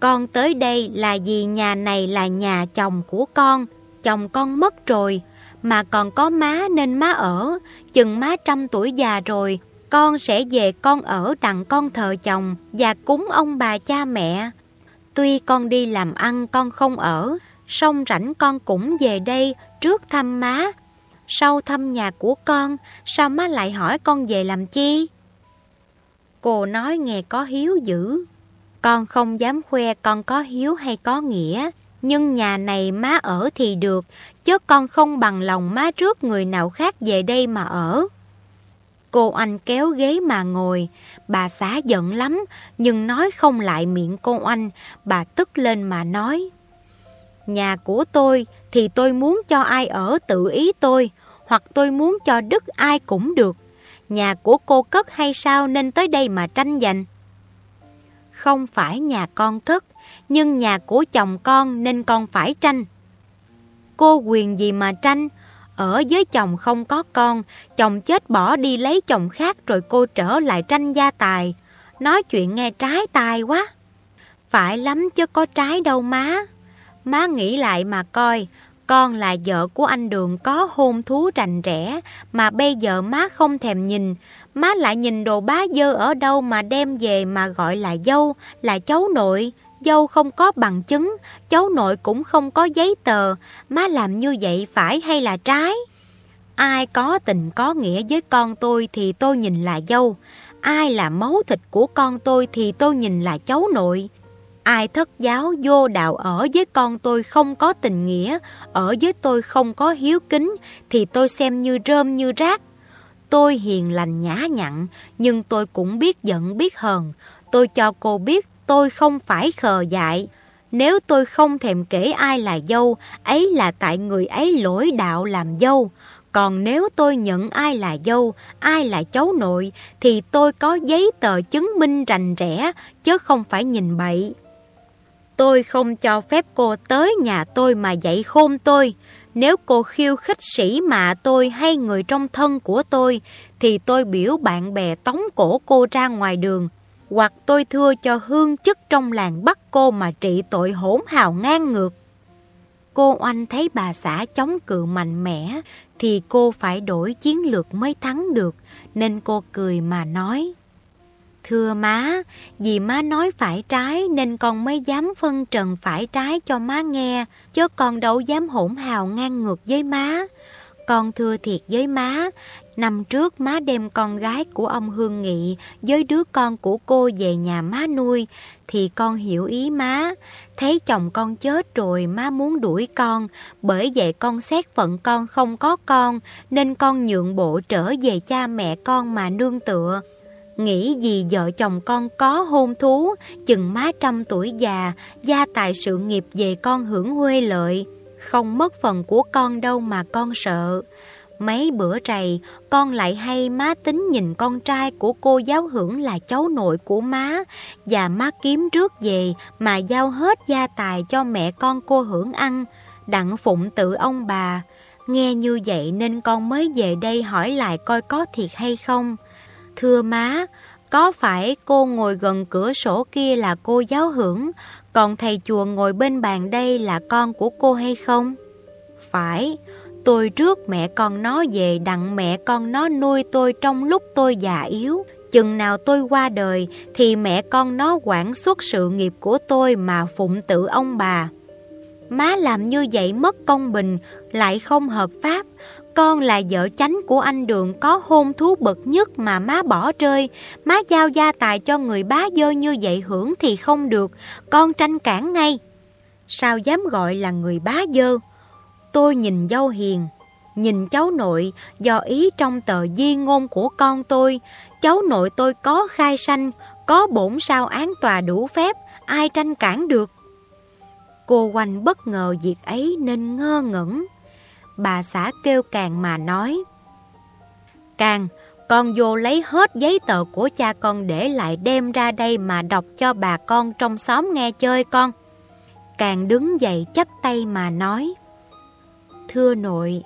Speaker 1: Con tới đây là vì nhà này là nhà chồng của con, chồng con mất rồi, mà còn có má nên má ở, chừng má trăm tuổi già rồi, con sẽ về con ở đặng con thờ chồng và cúng ông bà cha mẹ. Tuy con đi làm ăn con không ở, Xong rảnh con cũng về đây trước thăm má. Sau thăm nhà của con, sao má lại hỏi con về làm chi? Cô nói nghe có hiếu dữ. Con không dám khoe con có hiếu hay có nghĩa, nhưng nhà này má ở thì được, chứ con không bằng lòng má trước người nào khác về đây mà ở. Cô anh kéo ghế mà ngồi, bà xã giận lắm, nhưng nói không lại miệng cô anh, bà tức lên mà nói. Nhà của tôi thì tôi muốn cho ai ở tự ý tôi, hoặc tôi muốn cho đức ai cũng được. Nhà của cô cất hay sao nên tới đây mà tranh giành? Không phải nhà con cất, nhưng nhà của chồng con nên con phải tranh. Cô quyền gì mà tranh? Ở với chồng không có con, chồng chết bỏ đi lấy chồng khác rồi cô trở lại tranh gia tài. Nói chuyện nghe trái tài quá. Phải lắm chứ có trái đâu má. Má nghĩ lại mà coi, con là vợ của anh Đường có hôn thú rành rẽ, mà bây giờ má không thèm nhìn. Má lại nhìn đồ bá dơ ở đâu mà đem về mà gọi là dâu, là cháu nội. Dâu không có bằng chứng, cháu nội cũng không có giấy tờ. Má làm như vậy phải hay là trái? Ai có tình có nghĩa với con tôi thì tôi nhìn là dâu. Ai là máu thịt của con tôi thì tôi nhìn là cháu nội. Ai thất giáo vô đạo ở với con tôi không có tình nghĩa, ở với tôi không có hiếu kính, thì tôi xem như rơm như rác. Tôi hiền lành nhã nhặn, nhưng tôi cũng biết giận biết hờn. Tôi cho cô biết tôi không phải khờ dại. Nếu tôi không thèm kể ai là dâu, ấy là tại người ấy lỗi đạo làm dâu. Còn nếu tôi nhận ai là dâu, ai là cháu nội, thì tôi có giấy tờ chứng minh rành rẽ, chứ không phải nhìn bậy. Tôi không cho phép cô tới nhà tôi mà dạy khôn tôi. Nếu cô khiêu khích sĩ mạ tôi hay người trong thân của tôi, thì tôi biểu bạn bè tống cổ cô ra ngoài đường. Hoặc tôi thưa cho hương chức trong làng bắt cô mà trị tội hỗn hào ngang ngược. Cô oanh thấy bà xã chống cự mạnh mẽ, thì cô phải đổi chiến lược mới thắng được, nên cô cười mà nói. Thưa má, vì má nói phải trái nên con mới dám phân trần phải trái cho má nghe, chứ con đâu dám hỗn hào ngang ngược với má. con thưa thiệt với má, năm trước má đem con gái của ông Hương Nghị với đứa con của cô về nhà má nuôi, thì con hiểu ý má. Thấy chồng con chết rồi má muốn đuổi con, bởi vậy con xét phận con không có con, nên con nhượng bộ trở về cha mẹ con mà nương tựa. Nghĩ gì vợ chồng con có hôn thú, chừng má trăm tuổi già, gia tài sự nghiệp về con hưởng huê lợi. Không mất phần của con đâu mà con sợ. Mấy bữa trầy, con lại hay má tính nhìn con trai của cô giáo hưởng là cháu nội của má, và má kiếm trước về mà giao hết gia tài cho mẹ con cô hưởng ăn, đặng phụng tự ông bà. Nghe như vậy nên con mới về đây hỏi lại coi có thiệt hay không. Thưa má, có phải cô ngồi gần cửa sổ kia là cô giáo hưởng, còn thầy chùa ngồi bên bàn đây là con của cô hay không? Phải, tôi trước mẹ con nó về đặng mẹ con nó nuôi tôi trong lúc tôi già yếu. Chừng nào tôi qua đời thì mẹ con nó quản suốt sự nghiệp của tôi mà phụng tự ông bà. Má làm như vậy mất công bình, lại không hợp pháp. Con là vợ chánh của anh Đường có hôn thú bậc nhất mà má bỏ rơi. Má giao gia tài cho người bá dơ như vậy hưởng thì không được. Con tranh cản ngay. Sao dám gọi là người bá dơ? Tôi nhìn dâu hiền, nhìn cháu nội do ý trong tờ di ngôn của con tôi. Cháu nội tôi có khai sanh, có bổn sao án tòa đủ phép, ai tranh cản được. Cô quanh bất ngờ việc ấy nên ngơ ngẩn. Bà xã kêu càng mà nói. Càng, con vô lấy hết giấy tờ của cha con để lại đem ra đây mà đọc cho bà con trong xóm nghe chơi con. Càng đứng dậy chấp tay mà nói. Thưa nội,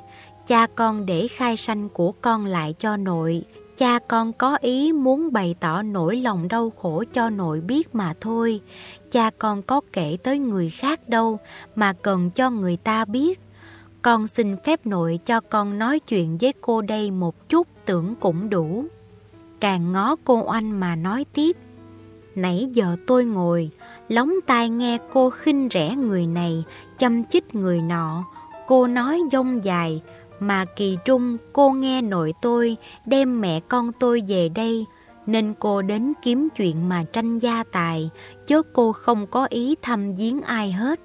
Speaker 1: cha con để khai sanh của con lại cho nội. Cha con có ý muốn bày tỏ nỗi lòng đau khổ cho nội biết mà thôi. Cha con có kể tới người khác đâu mà cần cho người ta biết. Con xin phép nội cho con nói chuyện với cô đây một chút tưởng cũng đủ. Càng ngó cô anh mà nói tiếp. Nãy giờ tôi ngồi, lóng tai nghe cô khinh rẻ người này, chăm chích người nọ. Cô nói dông dài, mà kỳ trung cô nghe nội tôi đem mẹ con tôi về đây, nên cô đến kiếm chuyện mà tranh gia tài, chứ cô không có ý thăm giếng ai hết.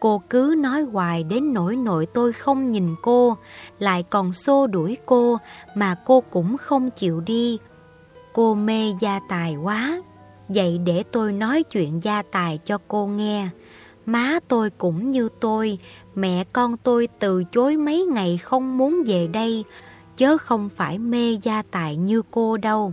Speaker 1: Cô cứ nói hoài đến nỗi nội tôi không nhìn cô, lại còn xô đuổi cô mà cô cũng không chịu đi. Cô mê gia tài quá, vậy để tôi nói chuyện gia tài cho cô nghe. Má tôi cũng như tôi, mẹ con tôi từ chối mấy ngày không muốn về đây, chớ không phải mê gia tài như cô đâu.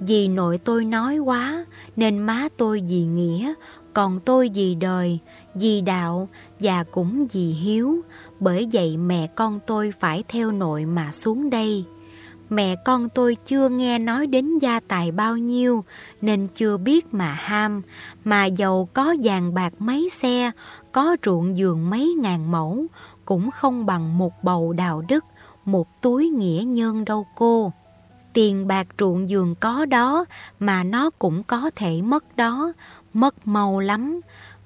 Speaker 1: Vì nội tôi nói quá, nên má tôi vì nghĩa, còn tôi vì đời, vì đạo và cũng vì hiếu, bởi vậy mẹ con tôi phải theo nội mà xuống đây. Mẹ con tôi chưa nghe nói đến gia tài bao nhiêu nên chưa biết mà ham, mà giàu có vàng bạc mấy xe, có ruộng giường mấy ngàn mẫu, cũng không bằng một bầu đạo đức, một túi nghĩa nhân đâu cô. Tiền bạc ruộng giường có đó mà nó cũng có thể mất đó, mất mau lắm.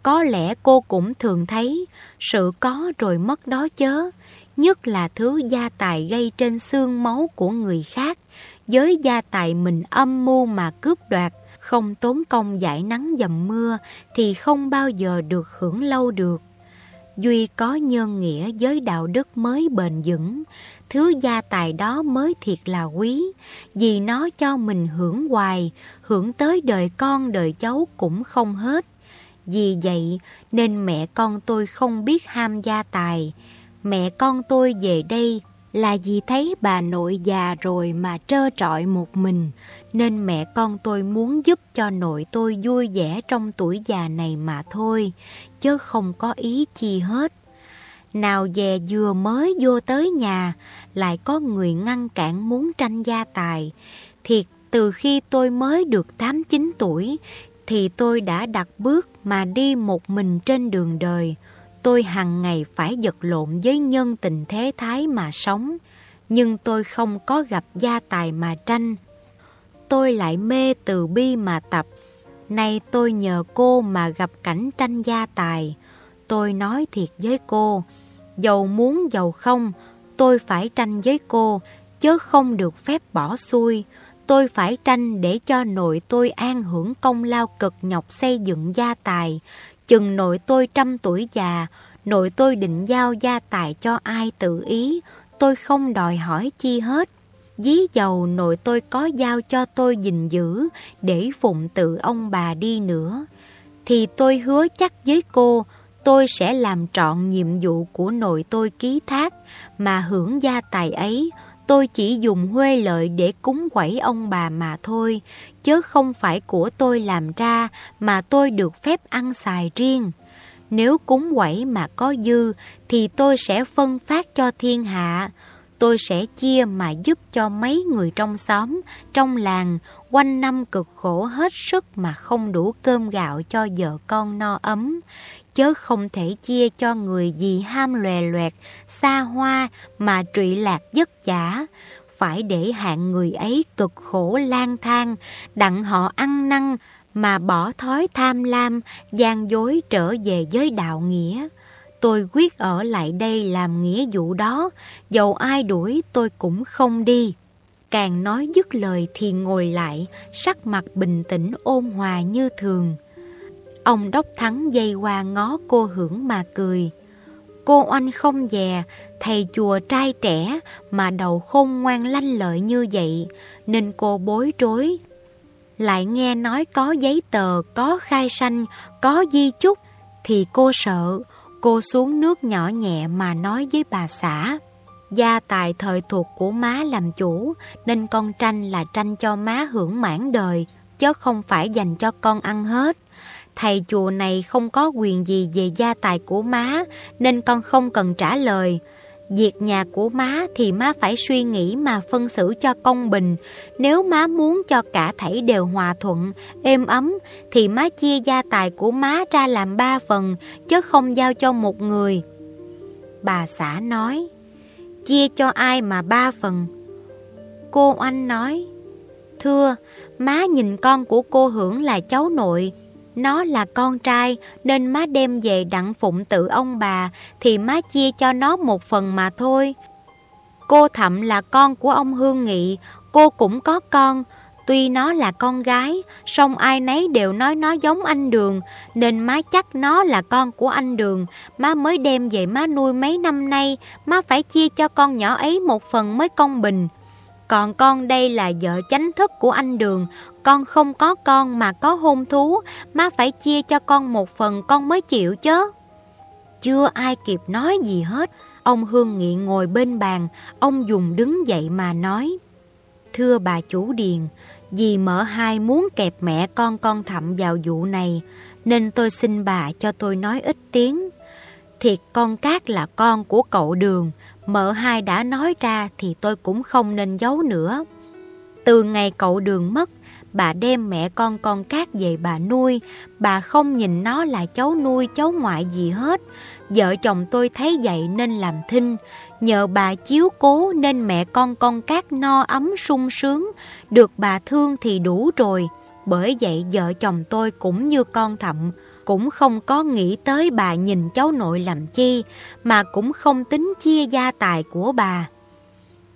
Speaker 1: Có lẽ cô cũng thường thấy sự có rồi mất đó chớ, nhất là thứ gia tài gây trên xương máu của người khác, với gia tài mình âm mưu mà cướp đoạt, không tốn công giải nắng dầm mưa thì không bao giờ được hưởng lâu được. Duy có nhân nghĩa với đạo đức mới bền vững, thứ gia tài đó mới thiệt là quý, vì nó cho mình hưởng hoài, hưởng tới đời con đời cháu cũng không hết. Vì vậy nên mẹ con tôi không biết ham gia tài. Mẹ con tôi về đây là vì thấy bà nội già rồi mà trơ trọi một mình, nên mẹ con tôi muốn giúp cho nội tôi vui vẻ trong tuổi già này mà thôi, chứ không có ý chi hết. Nào về vừa mới vô tới nhà, lại có người ngăn cản muốn tranh gia tài. Thiệt, từ khi tôi mới được 8-9 tuổi, thì tôi đã đặt bước mà đi một mình trên đường đời. Tôi hằng ngày phải vật lộn với nhân tình thế thái mà sống, nhưng tôi không có gặp gia tài mà tranh. Tôi lại mê từ bi mà tập. Nay tôi nhờ cô mà gặp cảnh tranh gia tài. Tôi nói thiệt với cô, giàu muốn giàu không, tôi phải tranh với cô, chứ không được phép bỏ xuôi. Tôi phải tranh để cho nội tôi an hưởng công lao cực nhọc xây dựng gia tài. Chừng nội tôi trăm tuổi già, nội tôi định giao gia tài cho ai tự ý, tôi không đòi hỏi chi hết. Dí dầu nội tôi có giao cho tôi gìn giữ để phụng tự ông bà đi nữa, thì tôi hứa chắc với cô tôi sẽ làm trọn nhiệm vụ của nội tôi ký thác, mà hưởng gia tài ấy, tôi chỉ dùng huê lợi để cúng quẩy ông bà mà thôi, chứ không phải của tôi làm ra mà tôi được phép ăn xài riêng. Nếu cúng quẩy mà có dư, thì tôi sẽ phân phát cho thiên hạ. Tôi sẽ chia mà giúp cho mấy người trong xóm, trong làng, quanh năm cực khổ hết sức mà không đủ cơm gạo cho vợ con no ấm chớ không thể chia cho người gì ham lòe loẹt, xa hoa mà trụy lạc giấc giả. Phải để hạng người ấy cực khổ lang thang, đặng họ ăn năn mà bỏ thói tham lam, gian dối trở về giới đạo nghĩa. Tôi quyết ở lại đây làm nghĩa vụ đó, dầu ai đuổi tôi cũng không đi. Càng nói dứt lời thì ngồi lại, sắc mặt bình tĩnh ôn hòa như thường. Ông Đốc Thắng dây qua ngó cô hưởng mà cười. Cô oanh không dè, thầy chùa trai trẻ mà đầu không ngoan lanh lợi như vậy, nên cô bối rối. Lại nghe nói có giấy tờ, có khai sanh, có di chúc, thì cô sợ. Cô xuống nước nhỏ nhẹ mà nói với bà xã. Gia tài thời thuộc của má làm chủ, nên con tranh là tranh cho má hưởng mãn đời, chứ không phải dành cho con ăn hết thầy chùa này không có quyền gì về gia tài của má, nên con không cần trả lời. Việc nhà của má thì má phải suy nghĩ mà phân xử cho công bình. Nếu má muốn cho cả thảy đều hòa thuận, êm ấm, thì má chia gia tài của má ra làm ba phần, chứ không giao cho một người. Bà xã nói, chia cho ai mà ba phần? Cô anh nói, thưa, má nhìn con của cô hưởng là cháu nội, nó là con trai nên má đem về đặng phụng tự ông bà thì má chia cho nó một phần mà thôi. Cô Thậm là con của ông Hương Nghị, cô cũng có con. Tuy nó là con gái, song ai nấy đều nói nó giống anh Đường, nên má chắc nó là con của anh Đường. Má mới đem về má nuôi mấy năm nay, má phải chia cho con nhỏ ấy một phần mới công bình. Còn con đây là vợ chánh thức của anh Đường, con không có con mà có hôn thú, má phải chia cho con một phần con mới chịu chứ. Chưa ai kịp nói gì hết, ông Hương Nghị ngồi bên bàn, ông dùng đứng dậy mà nói. Thưa bà chủ điền, vì mở hai muốn kẹp mẹ con con thậm vào vụ này, nên tôi xin bà cho tôi nói ít tiếng. Thiệt con Cát là con của cậu Đường, mợ hai đã nói ra thì tôi cũng không nên giấu nữa. Từ ngày cậu Đường mất, bà đem mẹ con con Cát về bà nuôi, bà không nhìn nó là cháu nuôi cháu ngoại gì hết. Vợ chồng tôi thấy vậy nên làm thinh, nhờ bà chiếu cố nên mẹ con con Cát no ấm sung sướng, được bà thương thì đủ rồi. Bởi vậy vợ chồng tôi cũng như con thậm, cũng không có nghĩ tới bà nhìn cháu nội làm chi, mà cũng không tính chia gia tài của bà.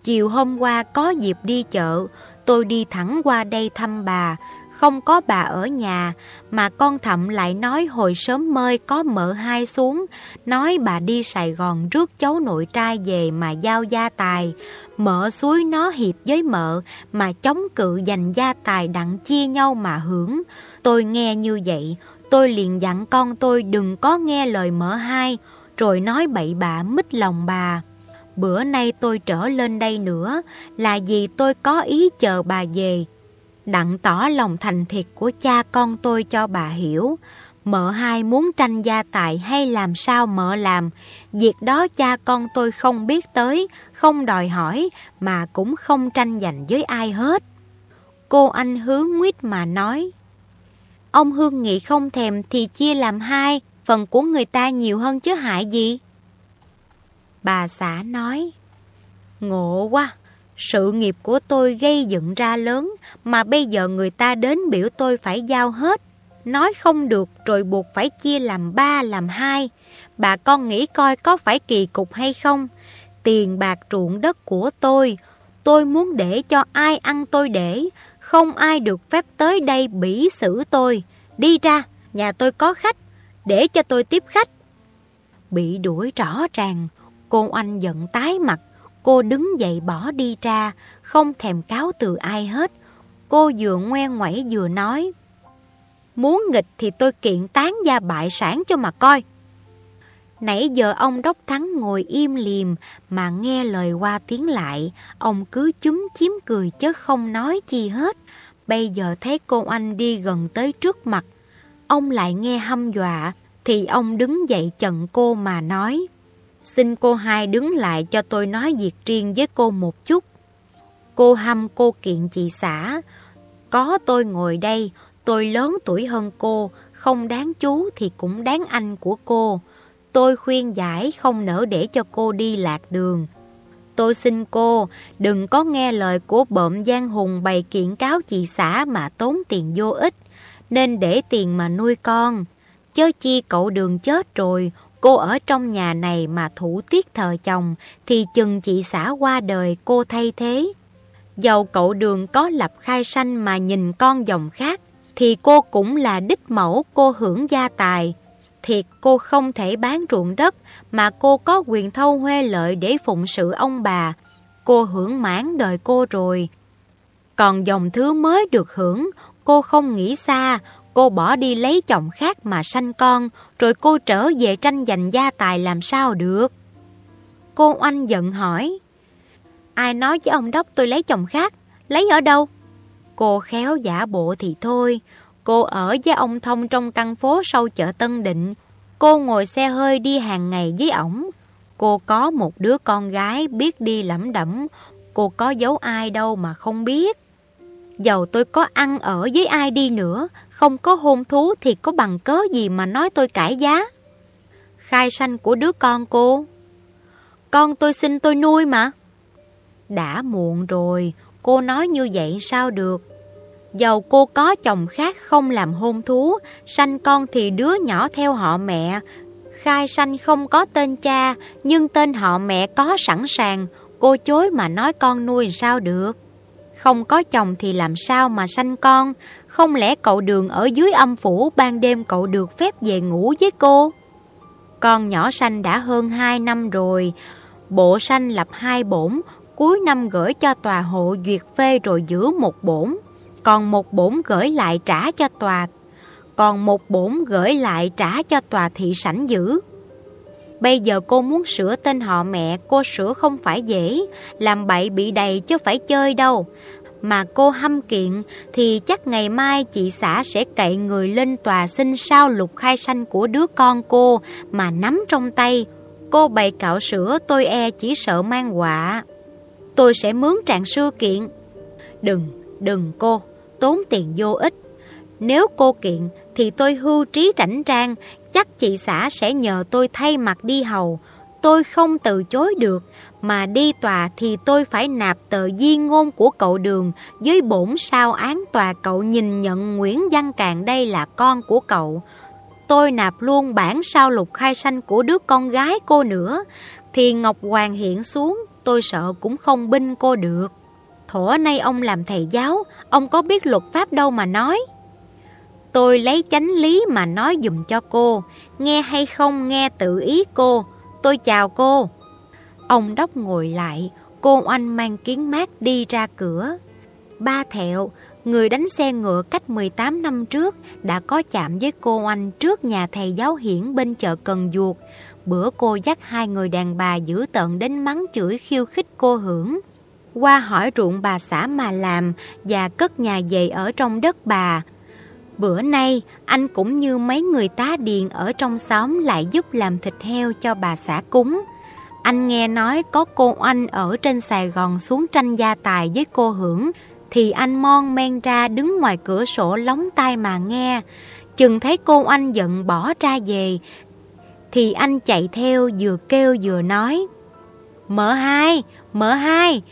Speaker 1: Chiều hôm qua có dịp đi chợ, tôi đi thẳng qua đây thăm bà, không có bà ở nhà, mà con thậm lại nói hồi sớm mơi có mợ hai xuống, nói bà đi Sài Gòn rước cháu nội trai về mà giao gia tài, mợ suối nó hiệp với mợ mà chống cự giành gia tài đặng chia nhau mà hưởng. Tôi nghe như vậy, tôi liền dặn con tôi đừng có nghe lời mợ hai, rồi nói bậy bạ mít lòng bà. Bữa nay tôi trở lên đây nữa là vì tôi có ý chờ bà về. Đặng tỏ lòng thành thiệt của cha con tôi cho bà hiểu. Mợ hai muốn tranh gia tài hay làm sao mợ làm, việc đó cha con tôi không biết tới, không đòi hỏi, mà cũng không tranh giành với ai hết. Cô anh hướng nguyết mà nói, Ông Hương Nghị không thèm thì chia làm hai, phần của người ta nhiều hơn chứ hại gì. Bà xã nói, ngộ quá, sự nghiệp của tôi gây dựng ra lớn mà bây giờ người ta đến biểu tôi phải giao hết. Nói không được rồi buộc phải chia làm ba làm hai. Bà con nghĩ coi có phải kỳ cục hay không? tiền bạc ruộng đất của tôi. Tôi muốn để cho ai ăn tôi để, không ai được phép tới đây bỉ xử tôi. Đi ra, nhà tôi có khách, để cho tôi tiếp khách. Bị đuổi rõ ràng, cô oanh giận tái mặt, cô đứng dậy bỏ đi ra, không thèm cáo từ ai hết. Cô vừa ngoe ngoẩy vừa nói, Muốn nghịch thì tôi kiện tán gia bại sản cho mà coi. Nãy giờ ông Đốc Thắng ngồi im liềm mà nghe lời qua tiếng lại, ông cứ chúm chiếm cười chứ không nói chi hết. Bây giờ thấy cô anh đi gần tới trước mặt, ông lại nghe hâm dọa, thì ông đứng dậy chận cô mà nói. Xin cô hai đứng lại cho tôi nói việc riêng với cô một chút. Cô hâm cô kiện chị xã, có tôi ngồi đây, tôi lớn tuổi hơn cô, không đáng chú thì cũng đáng anh của cô. Tôi khuyên giải không nỡ để cho cô đi lạc đường. Tôi xin cô, đừng có nghe lời của bộm giang hùng bày kiện cáo chị xã mà tốn tiền vô ích, nên để tiền mà nuôi con. Chớ chi cậu đường chết rồi, cô ở trong nhà này mà thủ tiết thờ chồng, thì chừng chị xã qua đời cô thay thế. Dầu cậu đường có lập khai sanh mà nhìn con dòng khác, thì cô cũng là đích mẫu cô hưởng gia tài. Thiệt cô không thể bán ruộng đất mà cô có quyền thâu huê lợi để phụng sự ông bà. Cô hưởng mãn đời cô rồi. Còn dòng thứ mới được hưởng, cô không nghĩ xa, cô bỏ đi lấy chồng khác mà sanh con, rồi cô trở về tranh giành gia tài làm sao được. Cô oanh giận hỏi, ai nói với ông đốc tôi lấy chồng khác, lấy ở đâu? Cô khéo giả bộ thì thôi, Cô ở với ông Thông trong căn phố sau chợ Tân Định. Cô ngồi xe hơi đi hàng ngày với ổng. Cô có một đứa con gái biết đi lẩm đẩm. Cô có giấu ai đâu mà không biết. Dầu tôi có ăn ở với ai đi nữa, không có hôn thú thì có bằng cớ gì mà nói tôi cãi giá. Khai sanh của đứa con cô. Con tôi xin tôi nuôi mà. Đã muộn rồi, cô nói như vậy sao được. Dầu cô có chồng khác không làm hôn thú, sanh con thì đứa nhỏ theo họ mẹ. Khai sanh không có tên cha, nhưng tên họ mẹ có sẵn sàng, cô chối mà nói con nuôi sao được. Không có chồng thì làm sao mà sanh con, không lẽ cậu đường ở dưới âm phủ ban đêm cậu được phép về ngủ với cô? Con nhỏ sanh đã hơn 2 năm rồi, bộ sanh lập hai bổn, cuối năm gửi cho tòa hộ duyệt phê rồi giữ một bổn còn một bổn gửi lại trả cho tòa, còn một bổn gửi lại trả cho tòa thị sảnh giữ. Bây giờ cô muốn sửa tên họ mẹ, cô sửa không phải dễ, làm bậy bị đầy chứ phải chơi đâu. Mà cô hâm kiện thì chắc ngày mai chị xã sẽ cậy người lên tòa xin sao lục khai sanh của đứa con cô mà nắm trong tay. Cô bày cạo sữa tôi e chỉ sợ mang quả Tôi sẽ mướn trạng sư kiện. Đừng, đừng cô, tốn tiền vô ích. Nếu cô kiện thì tôi hưu trí rảnh rang, chắc chị xã sẽ nhờ tôi thay mặt đi hầu. Tôi không từ chối được, mà đi tòa thì tôi phải nạp tờ di ngôn của cậu đường với bổn sao án tòa cậu nhìn nhận Nguyễn Văn Càng đây là con của cậu. Tôi nạp luôn bản sao lục khai sanh của đứa con gái cô nữa, thì Ngọc Hoàng hiện xuống, tôi sợ cũng không binh cô được. Thổ nay ông làm thầy giáo, ông có biết luật pháp đâu mà nói. Tôi lấy chánh lý mà nói dùm cho cô, nghe hay không nghe tự ý cô, tôi chào cô. Ông đốc ngồi lại, cô oanh mang kiến mát đi ra cửa. Ba thẹo, người đánh xe ngựa cách 18 năm trước, đã có chạm với cô anh trước nhà thầy giáo hiển bên chợ Cần Duột. Bữa cô dắt hai người đàn bà giữ tận đến mắng chửi khiêu khích cô hưởng qua hỏi ruộng bà xã mà làm và cất nhà về ở trong đất bà. Bữa nay, anh cũng như mấy người tá điền ở trong xóm lại giúp làm thịt heo cho bà xã cúng. Anh nghe nói có cô anh ở trên Sài Gòn xuống tranh gia tài với cô Hưởng, thì anh mon men ra đứng ngoài cửa sổ lóng tai mà nghe. Chừng thấy cô anh giận bỏ ra về, thì anh chạy theo vừa kêu vừa nói. mở hai, mở hai,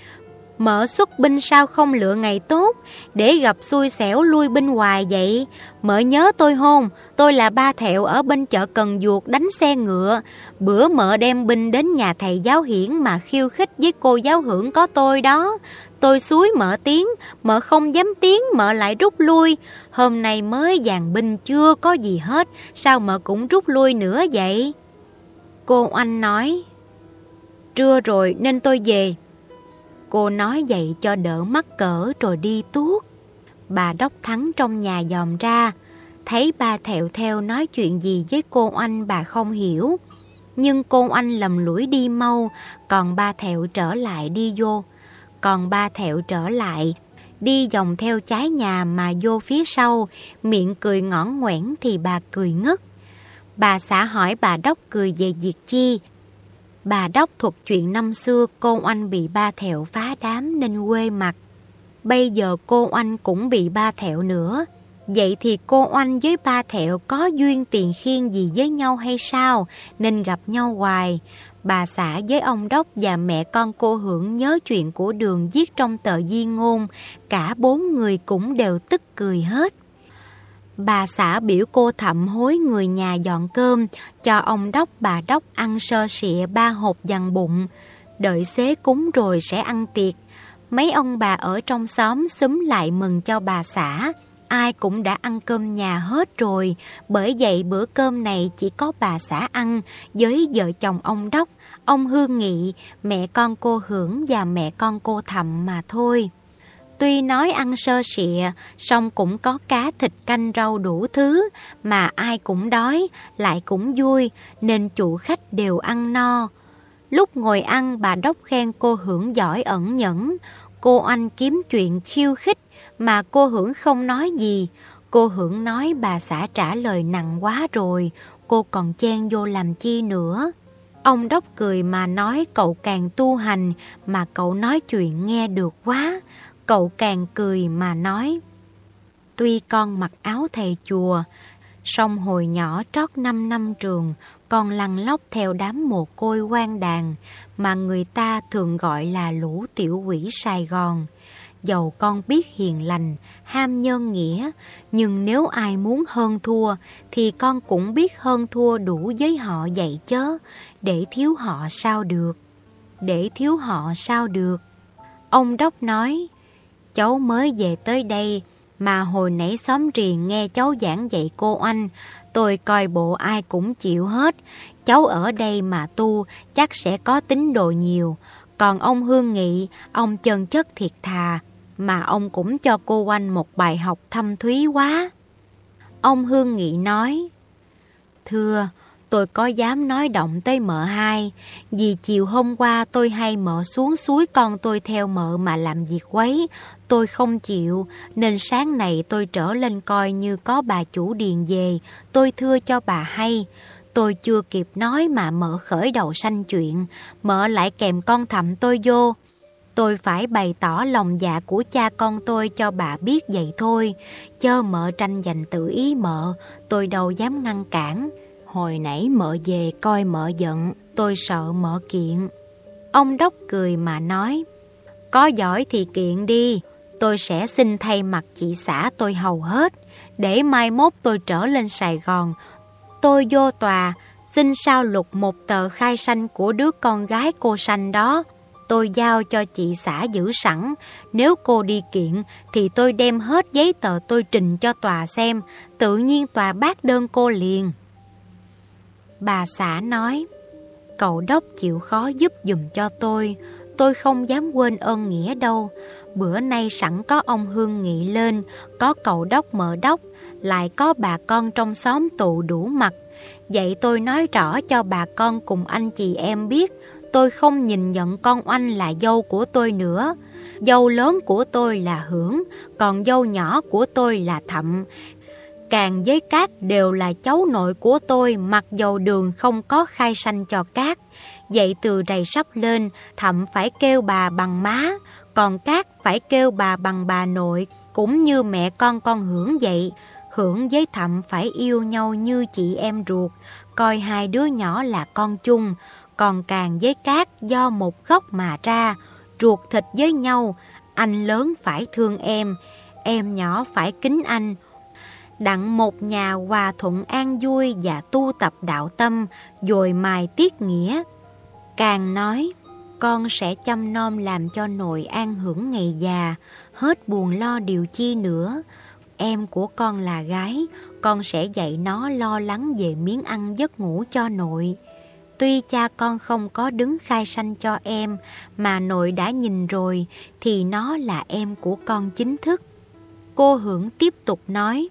Speaker 1: Mở xuất binh sao không lựa ngày tốt? Để gặp xui xẻo lui binh hoài vậy. Mở nhớ tôi hôn, Tôi là ba thẹo ở bên chợ Cần Duột đánh xe ngựa. Bữa mợ đem binh đến nhà thầy giáo hiển Mà khiêu khích với cô giáo hưởng có tôi đó. Tôi suối mợ tiếng Mợ không dám tiếng Mợ lại rút lui. Hôm nay mới dàn binh chưa có gì hết, Sao mợ cũng rút lui nữa vậy? Cô anh nói, Trưa rồi nên tôi về. Cô nói vậy cho đỡ mắc cỡ rồi đi tuốt. Bà Đốc Thắng trong nhà dòm ra, thấy ba thẹo theo nói chuyện gì với cô anh bà không hiểu. Nhưng cô anh lầm lũi đi mau, còn ba thẹo trở lại đi vô. Còn ba thẹo trở lại, đi dòng theo trái nhà mà vô phía sau, miệng cười ngõn ngoẻn thì bà cười ngất. Bà xã hỏi bà Đốc cười về việc chi, Bà đốc thuật chuyện năm xưa, cô oanh bị ba thẹo phá đám nên quê mặt. Bây giờ cô oanh cũng bị ba thẹo nữa. Vậy thì cô oanh với ba thẹo có duyên tiền khiên gì với nhau hay sao nên gặp nhau hoài. Bà xã với ông Đốc và mẹ con cô Hưởng nhớ chuyện của đường viết trong tờ di ngôn. Cả bốn người cũng đều tức cười hết. Bà xã biểu cô thẩm hối người nhà dọn cơm, cho ông đốc bà đốc ăn sơ sịa ba hộp dằn bụng. Đợi xế cúng rồi sẽ ăn tiệc. Mấy ông bà ở trong xóm xúm lại mừng cho bà xã. Ai cũng đã ăn cơm nhà hết rồi, bởi vậy bữa cơm này chỉ có bà xã ăn với vợ chồng ông Đốc, ông Hương Nghị, mẹ con cô Hưởng và mẹ con cô Thậm mà thôi. Tuy nói ăn sơ sịa, song cũng có cá thịt canh rau đủ thứ, mà ai cũng đói, lại cũng vui, nên chủ khách đều ăn no. Lúc ngồi ăn, bà Đốc khen cô Hưởng giỏi ẩn nhẫn, cô anh kiếm chuyện khiêu khích, mà cô Hưởng không nói gì. Cô Hưởng nói bà xã trả lời nặng quá rồi, cô còn chen vô làm chi nữa. Ông Đốc cười mà nói cậu càng tu hành, mà cậu nói chuyện nghe được quá. Cậu càng cười mà nói Tuy con mặc áo thầy chùa song hồi nhỏ trót 5 năm trường Con lăn lóc theo đám mồ côi quan đàn Mà người ta thường gọi là lũ tiểu quỷ Sài Gòn. Dầu con biết hiền lành, ham nhân nghĩa Nhưng nếu ai muốn hơn thua Thì con cũng biết hơn thua đủ với họ vậy chớ Để thiếu họ sao được Để thiếu họ sao được. Ông Đốc nói cháu mới về tới đây, mà hồi nãy xóm riền nghe cháu giảng dạy cô anh, tôi coi bộ ai cũng chịu hết. Cháu ở đây mà tu chắc sẽ có tín đồ nhiều. Còn ông Hương Nghị, ông chân chất thiệt thà, mà ông cũng cho cô anh một bài học thâm thúy quá. Ông Hương Nghị nói, Thưa, tôi có dám nói động tới mợ hai, vì chiều hôm qua tôi hay mợ xuống suối con tôi theo mợ mà làm việc quấy, tôi không chịu, nên sáng này tôi trở lên coi như có bà chủ điền về, tôi thưa cho bà hay. Tôi chưa kịp nói mà mợ khởi đầu sanh chuyện, mợ lại kèm con thầm tôi vô. Tôi phải bày tỏ lòng dạ của cha con tôi cho bà biết vậy thôi, chớ mợ tranh giành tự ý mợ, tôi đâu dám ngăn cản. Hồi nãy mợ về coi mợ giận, tôi sợ mợ kiện. Ông Đốc cười mà nói, có giỏi thì kiện đi, tôi sẽ xin thay mặt chị xã tôi hầu hết, để mai mốt tôi trở lên Sài Gòn. Tôi vô tòa, xin sao lục một tờ khai sanh của đứa con gái cô sanh đó. Tôi giao cho chị xã giữ sẵn, nếu cô đi kiện thì tôi đem hết giấy tờ tôi trình cho tòa xem, tự nhiên tòa bác đơn cô liền. Bà xã nói, cậu đốc chịu khó giúp dùm cho tôi, tôi không dám quên ơn nghĩa đâu. Bữa nay sẵn có ông Hương Nghị lên, có cậu đốc mở đốc, lại có bà con trong xóm tụ đủ mặt. Vậy tôi nói rõ cho bà con cùng anh chị em biết, tôi không nhìn nhận con oanh là dâu của tôi nữa. Dâu lớn của tôi là hưởng, còn dâu nhỏ của tôi là thậm. Càng với cát đều là cháu nội của tôi mặc dầu đường không có khai sanh cho cát. Vậy từ rầy sắp lên, thậm phải kêu bà bằng má, còn cát phải kêu bà bằng bà nội, cũng như mẹ con con hưởng vậy. Hưởng với thậm phải yêu nhau như chị em ruột, coi hai đứa nhỏ là con chung, còn càng với cát do một gốc mà ra, ruột thịt với nhau, anh lớn phải thương em, em nhỏ phải kính anh. Đặng một nhà hòa thuận an vui và tu tập đạo tâm, rồi mài tiết nghĩa. Càng nói, con sẽ chăm nom làm cho nội an hưởng ngày già, hết buồn lo điều chi nữa. Em của con là gái, con sẽ dạy nó lo lắng về miếng ăn giấc ngủ cho nội. Tuy cha con không có đứng khai sanh cho em, mà nội đã nhìn rồi, thì nó là em của con chính thức. Cô Hưởng tiếp tục nói,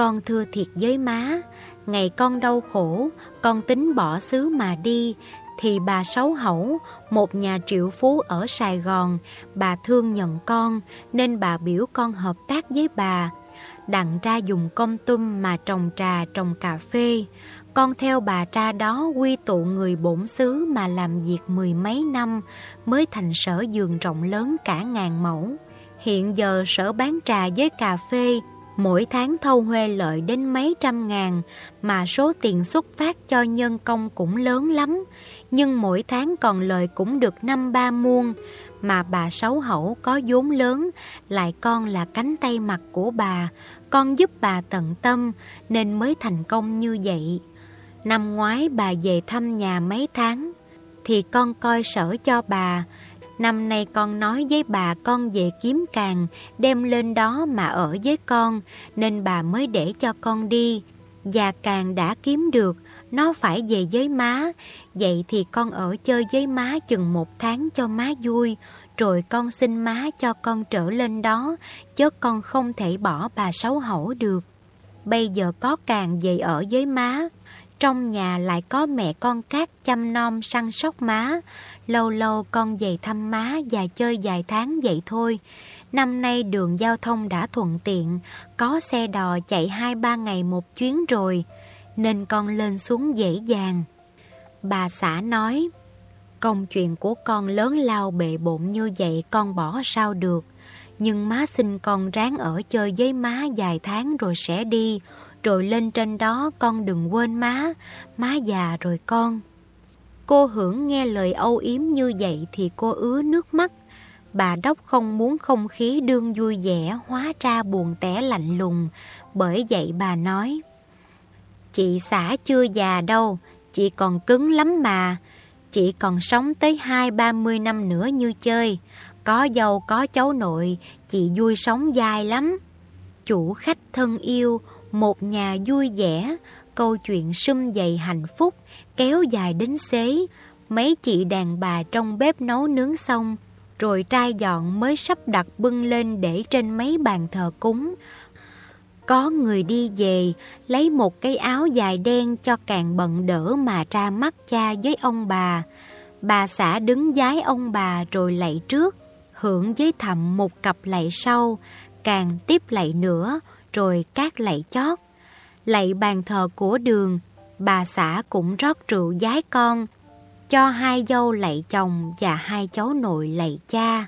Speaker 1: con thưa thiệt với má, ngày con đau khổ, con tính bỏ xứ mà đi, thì bà Sáu Hẩu, một nhà triệu phú ở Sài Gòn, bà thương nhận con nên bà biểu con hợp tác với bà. Đặng ra dùng công tum mà trồng trà trồng cà phê. Con theo bà ra đó quy tụ người bổn xứ mà làm việc mười mấy năm mới thành sở giường rộng lớn cả ngàn mẫu. Hiện giờ sở bán trà với cà phê mỗi tháng thâu huê lợi đến mấy trăm ngàn mà số tiền xuất phát cho nhân công cũng lớn lắm nhưng mỗi tháng còn lời cũng được năm ba muôn, mà bà Sáu Hậu có vốn lớn, lại con là cánh tay mặt của bà, con giúp bà tận tâm nên mới thành công như vậy. Năm ngoái bà về thăm nhà mấy tháng, thì con coi sở cho bà. Năm nay con nói với bà con về kiếm càng, đem lên đó mà ở với con, nên bà mới để cho con đi. Và càng đã kiếm được, nó phải về với má, vậy thì con ở chơi với má chừng một tháng cho má vui, rồi con xin má cho con trở lên đó, chứ con không thể bỏ bà xấu hổ được. Bây giờ có càng về ở với má, trong nhà lại có mẹ con cát chăm nom săn sóc má, lâu lâu con về thăm má và chơi vài tháng vậy thôi. Năm nay đường giao thông đã thuận tiện, có xe đò chạy 2-3 ngày một chuyến rồi nên con lên xuống dễ dàng. Bà xã nói, công chuyện của con lớn lao bệ bộn như vậy con bỏ sao được. Nhưng má xin con ráng ở chơi với má vài tháng rồi sẽ đi, rồi lên trên đó con đừng quên má, má già rồi con. Cô hưởng nghe lời âu yếm như vậy thì cô ứa nước mắt. Bà Đốc không muốn không khí đương vui vẻ hóa ra buồn tẻ lạnh lùng, bởi vậy bà nói Chị xã chưa già đâu, chị còn cứng lắm mà. Chị còn sống tới hai ba mươi năm nữa như chơi. Có dâu có cháu nội, chị vui sống dài lắm. Chủ khách thân yêu, một nhà vui vẻ, câu chuyện sum dày hạnh phúc, kéo dài đến xế. Mấy chị đàn bà trong bếp nấu nướng xong, rồi trai dọn mới sắp đặt bưng lên để trên mấy bàn thờ cúng. Có người đi về, lấy một cái áo dài đen cho càng bận đỡ mà ra mắt cha với ông bà. Bà xã đứng giái ông bà rồi lạy trước, hưởng với thầm một cặp lạy sau, càng tiếp lạy nữa, rồi các lạy chót. Lạy bàn thờ của đường, bà xã cũng rót rượu giái con, cho hai dâu lạy chồng và hai cháu nội lạy cha.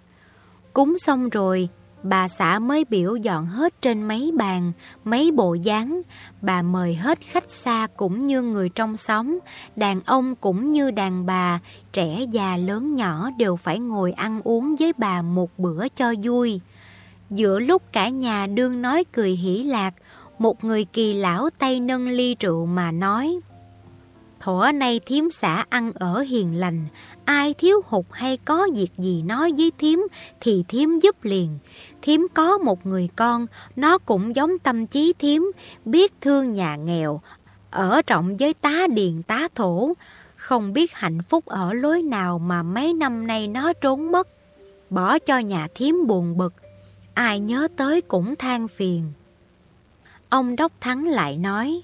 Speaker 1: Cúng xong rồi, bà xã mới biểu dọn hết trên mấy bàn, mấy bộ dáng. Bà mời hết khách xa cũng như người trong xóm, đàn ông cũng như đàn bà, trẻ già lớn nhỏ đều phải ngồi ăn uống với bà một bữa cho vui. Giữa lúc cả nhà đương nói cười hỉ lạc, một người kỳ lão tay nâng ly rượu mà nói Thổ nay thiếm xã ăn ở hiền lành, ai thiếu hụt hay có việc gì nói với thiếm thì thiếm giúp liền. Thiếm có một người con, nó cũng giống tâm trí thiếm, biết thương nhà nghèo, ở trọng với tá điền tá thổ. Không biết hạnh phúc ở lối nào mà mấy năm nay nó trốn mất, bỏ cho nhà thiếm buồn bực. Ai nhớ tới cũng than phiền. Ông Đốc Thắng lại nói,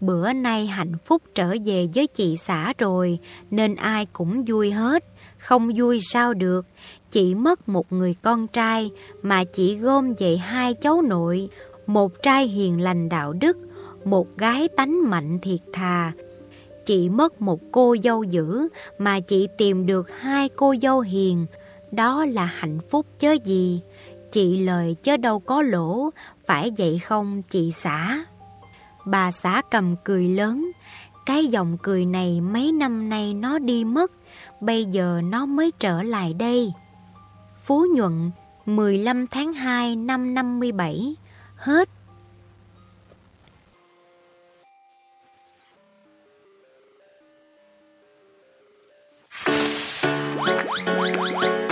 Speaker 1: Bữa nay hạnh phúc trở về với chị xã rồi, nên ai cũng vui hết. Không vui sao được, chị mất một người con trai, mà chị gom về hai cháu nội, một trai hiền lành đạo đức, một gái tánh mạnh thiệt thà. Chị mất một cô dâu dữ, mà chị tìm được hai cô dâu hiền, đó là hạnh phúc chớ gì. Chị lời chứ đâu có lỗ, phải vậy không chị xã? Bà xã cầm cười lớn, cái dòng cười này mấy năm nay nó đi mất, bây giờ nó mới trở lại đây. Phú Nhuận, 15 tháng 2 năm 57, hết. Thank you.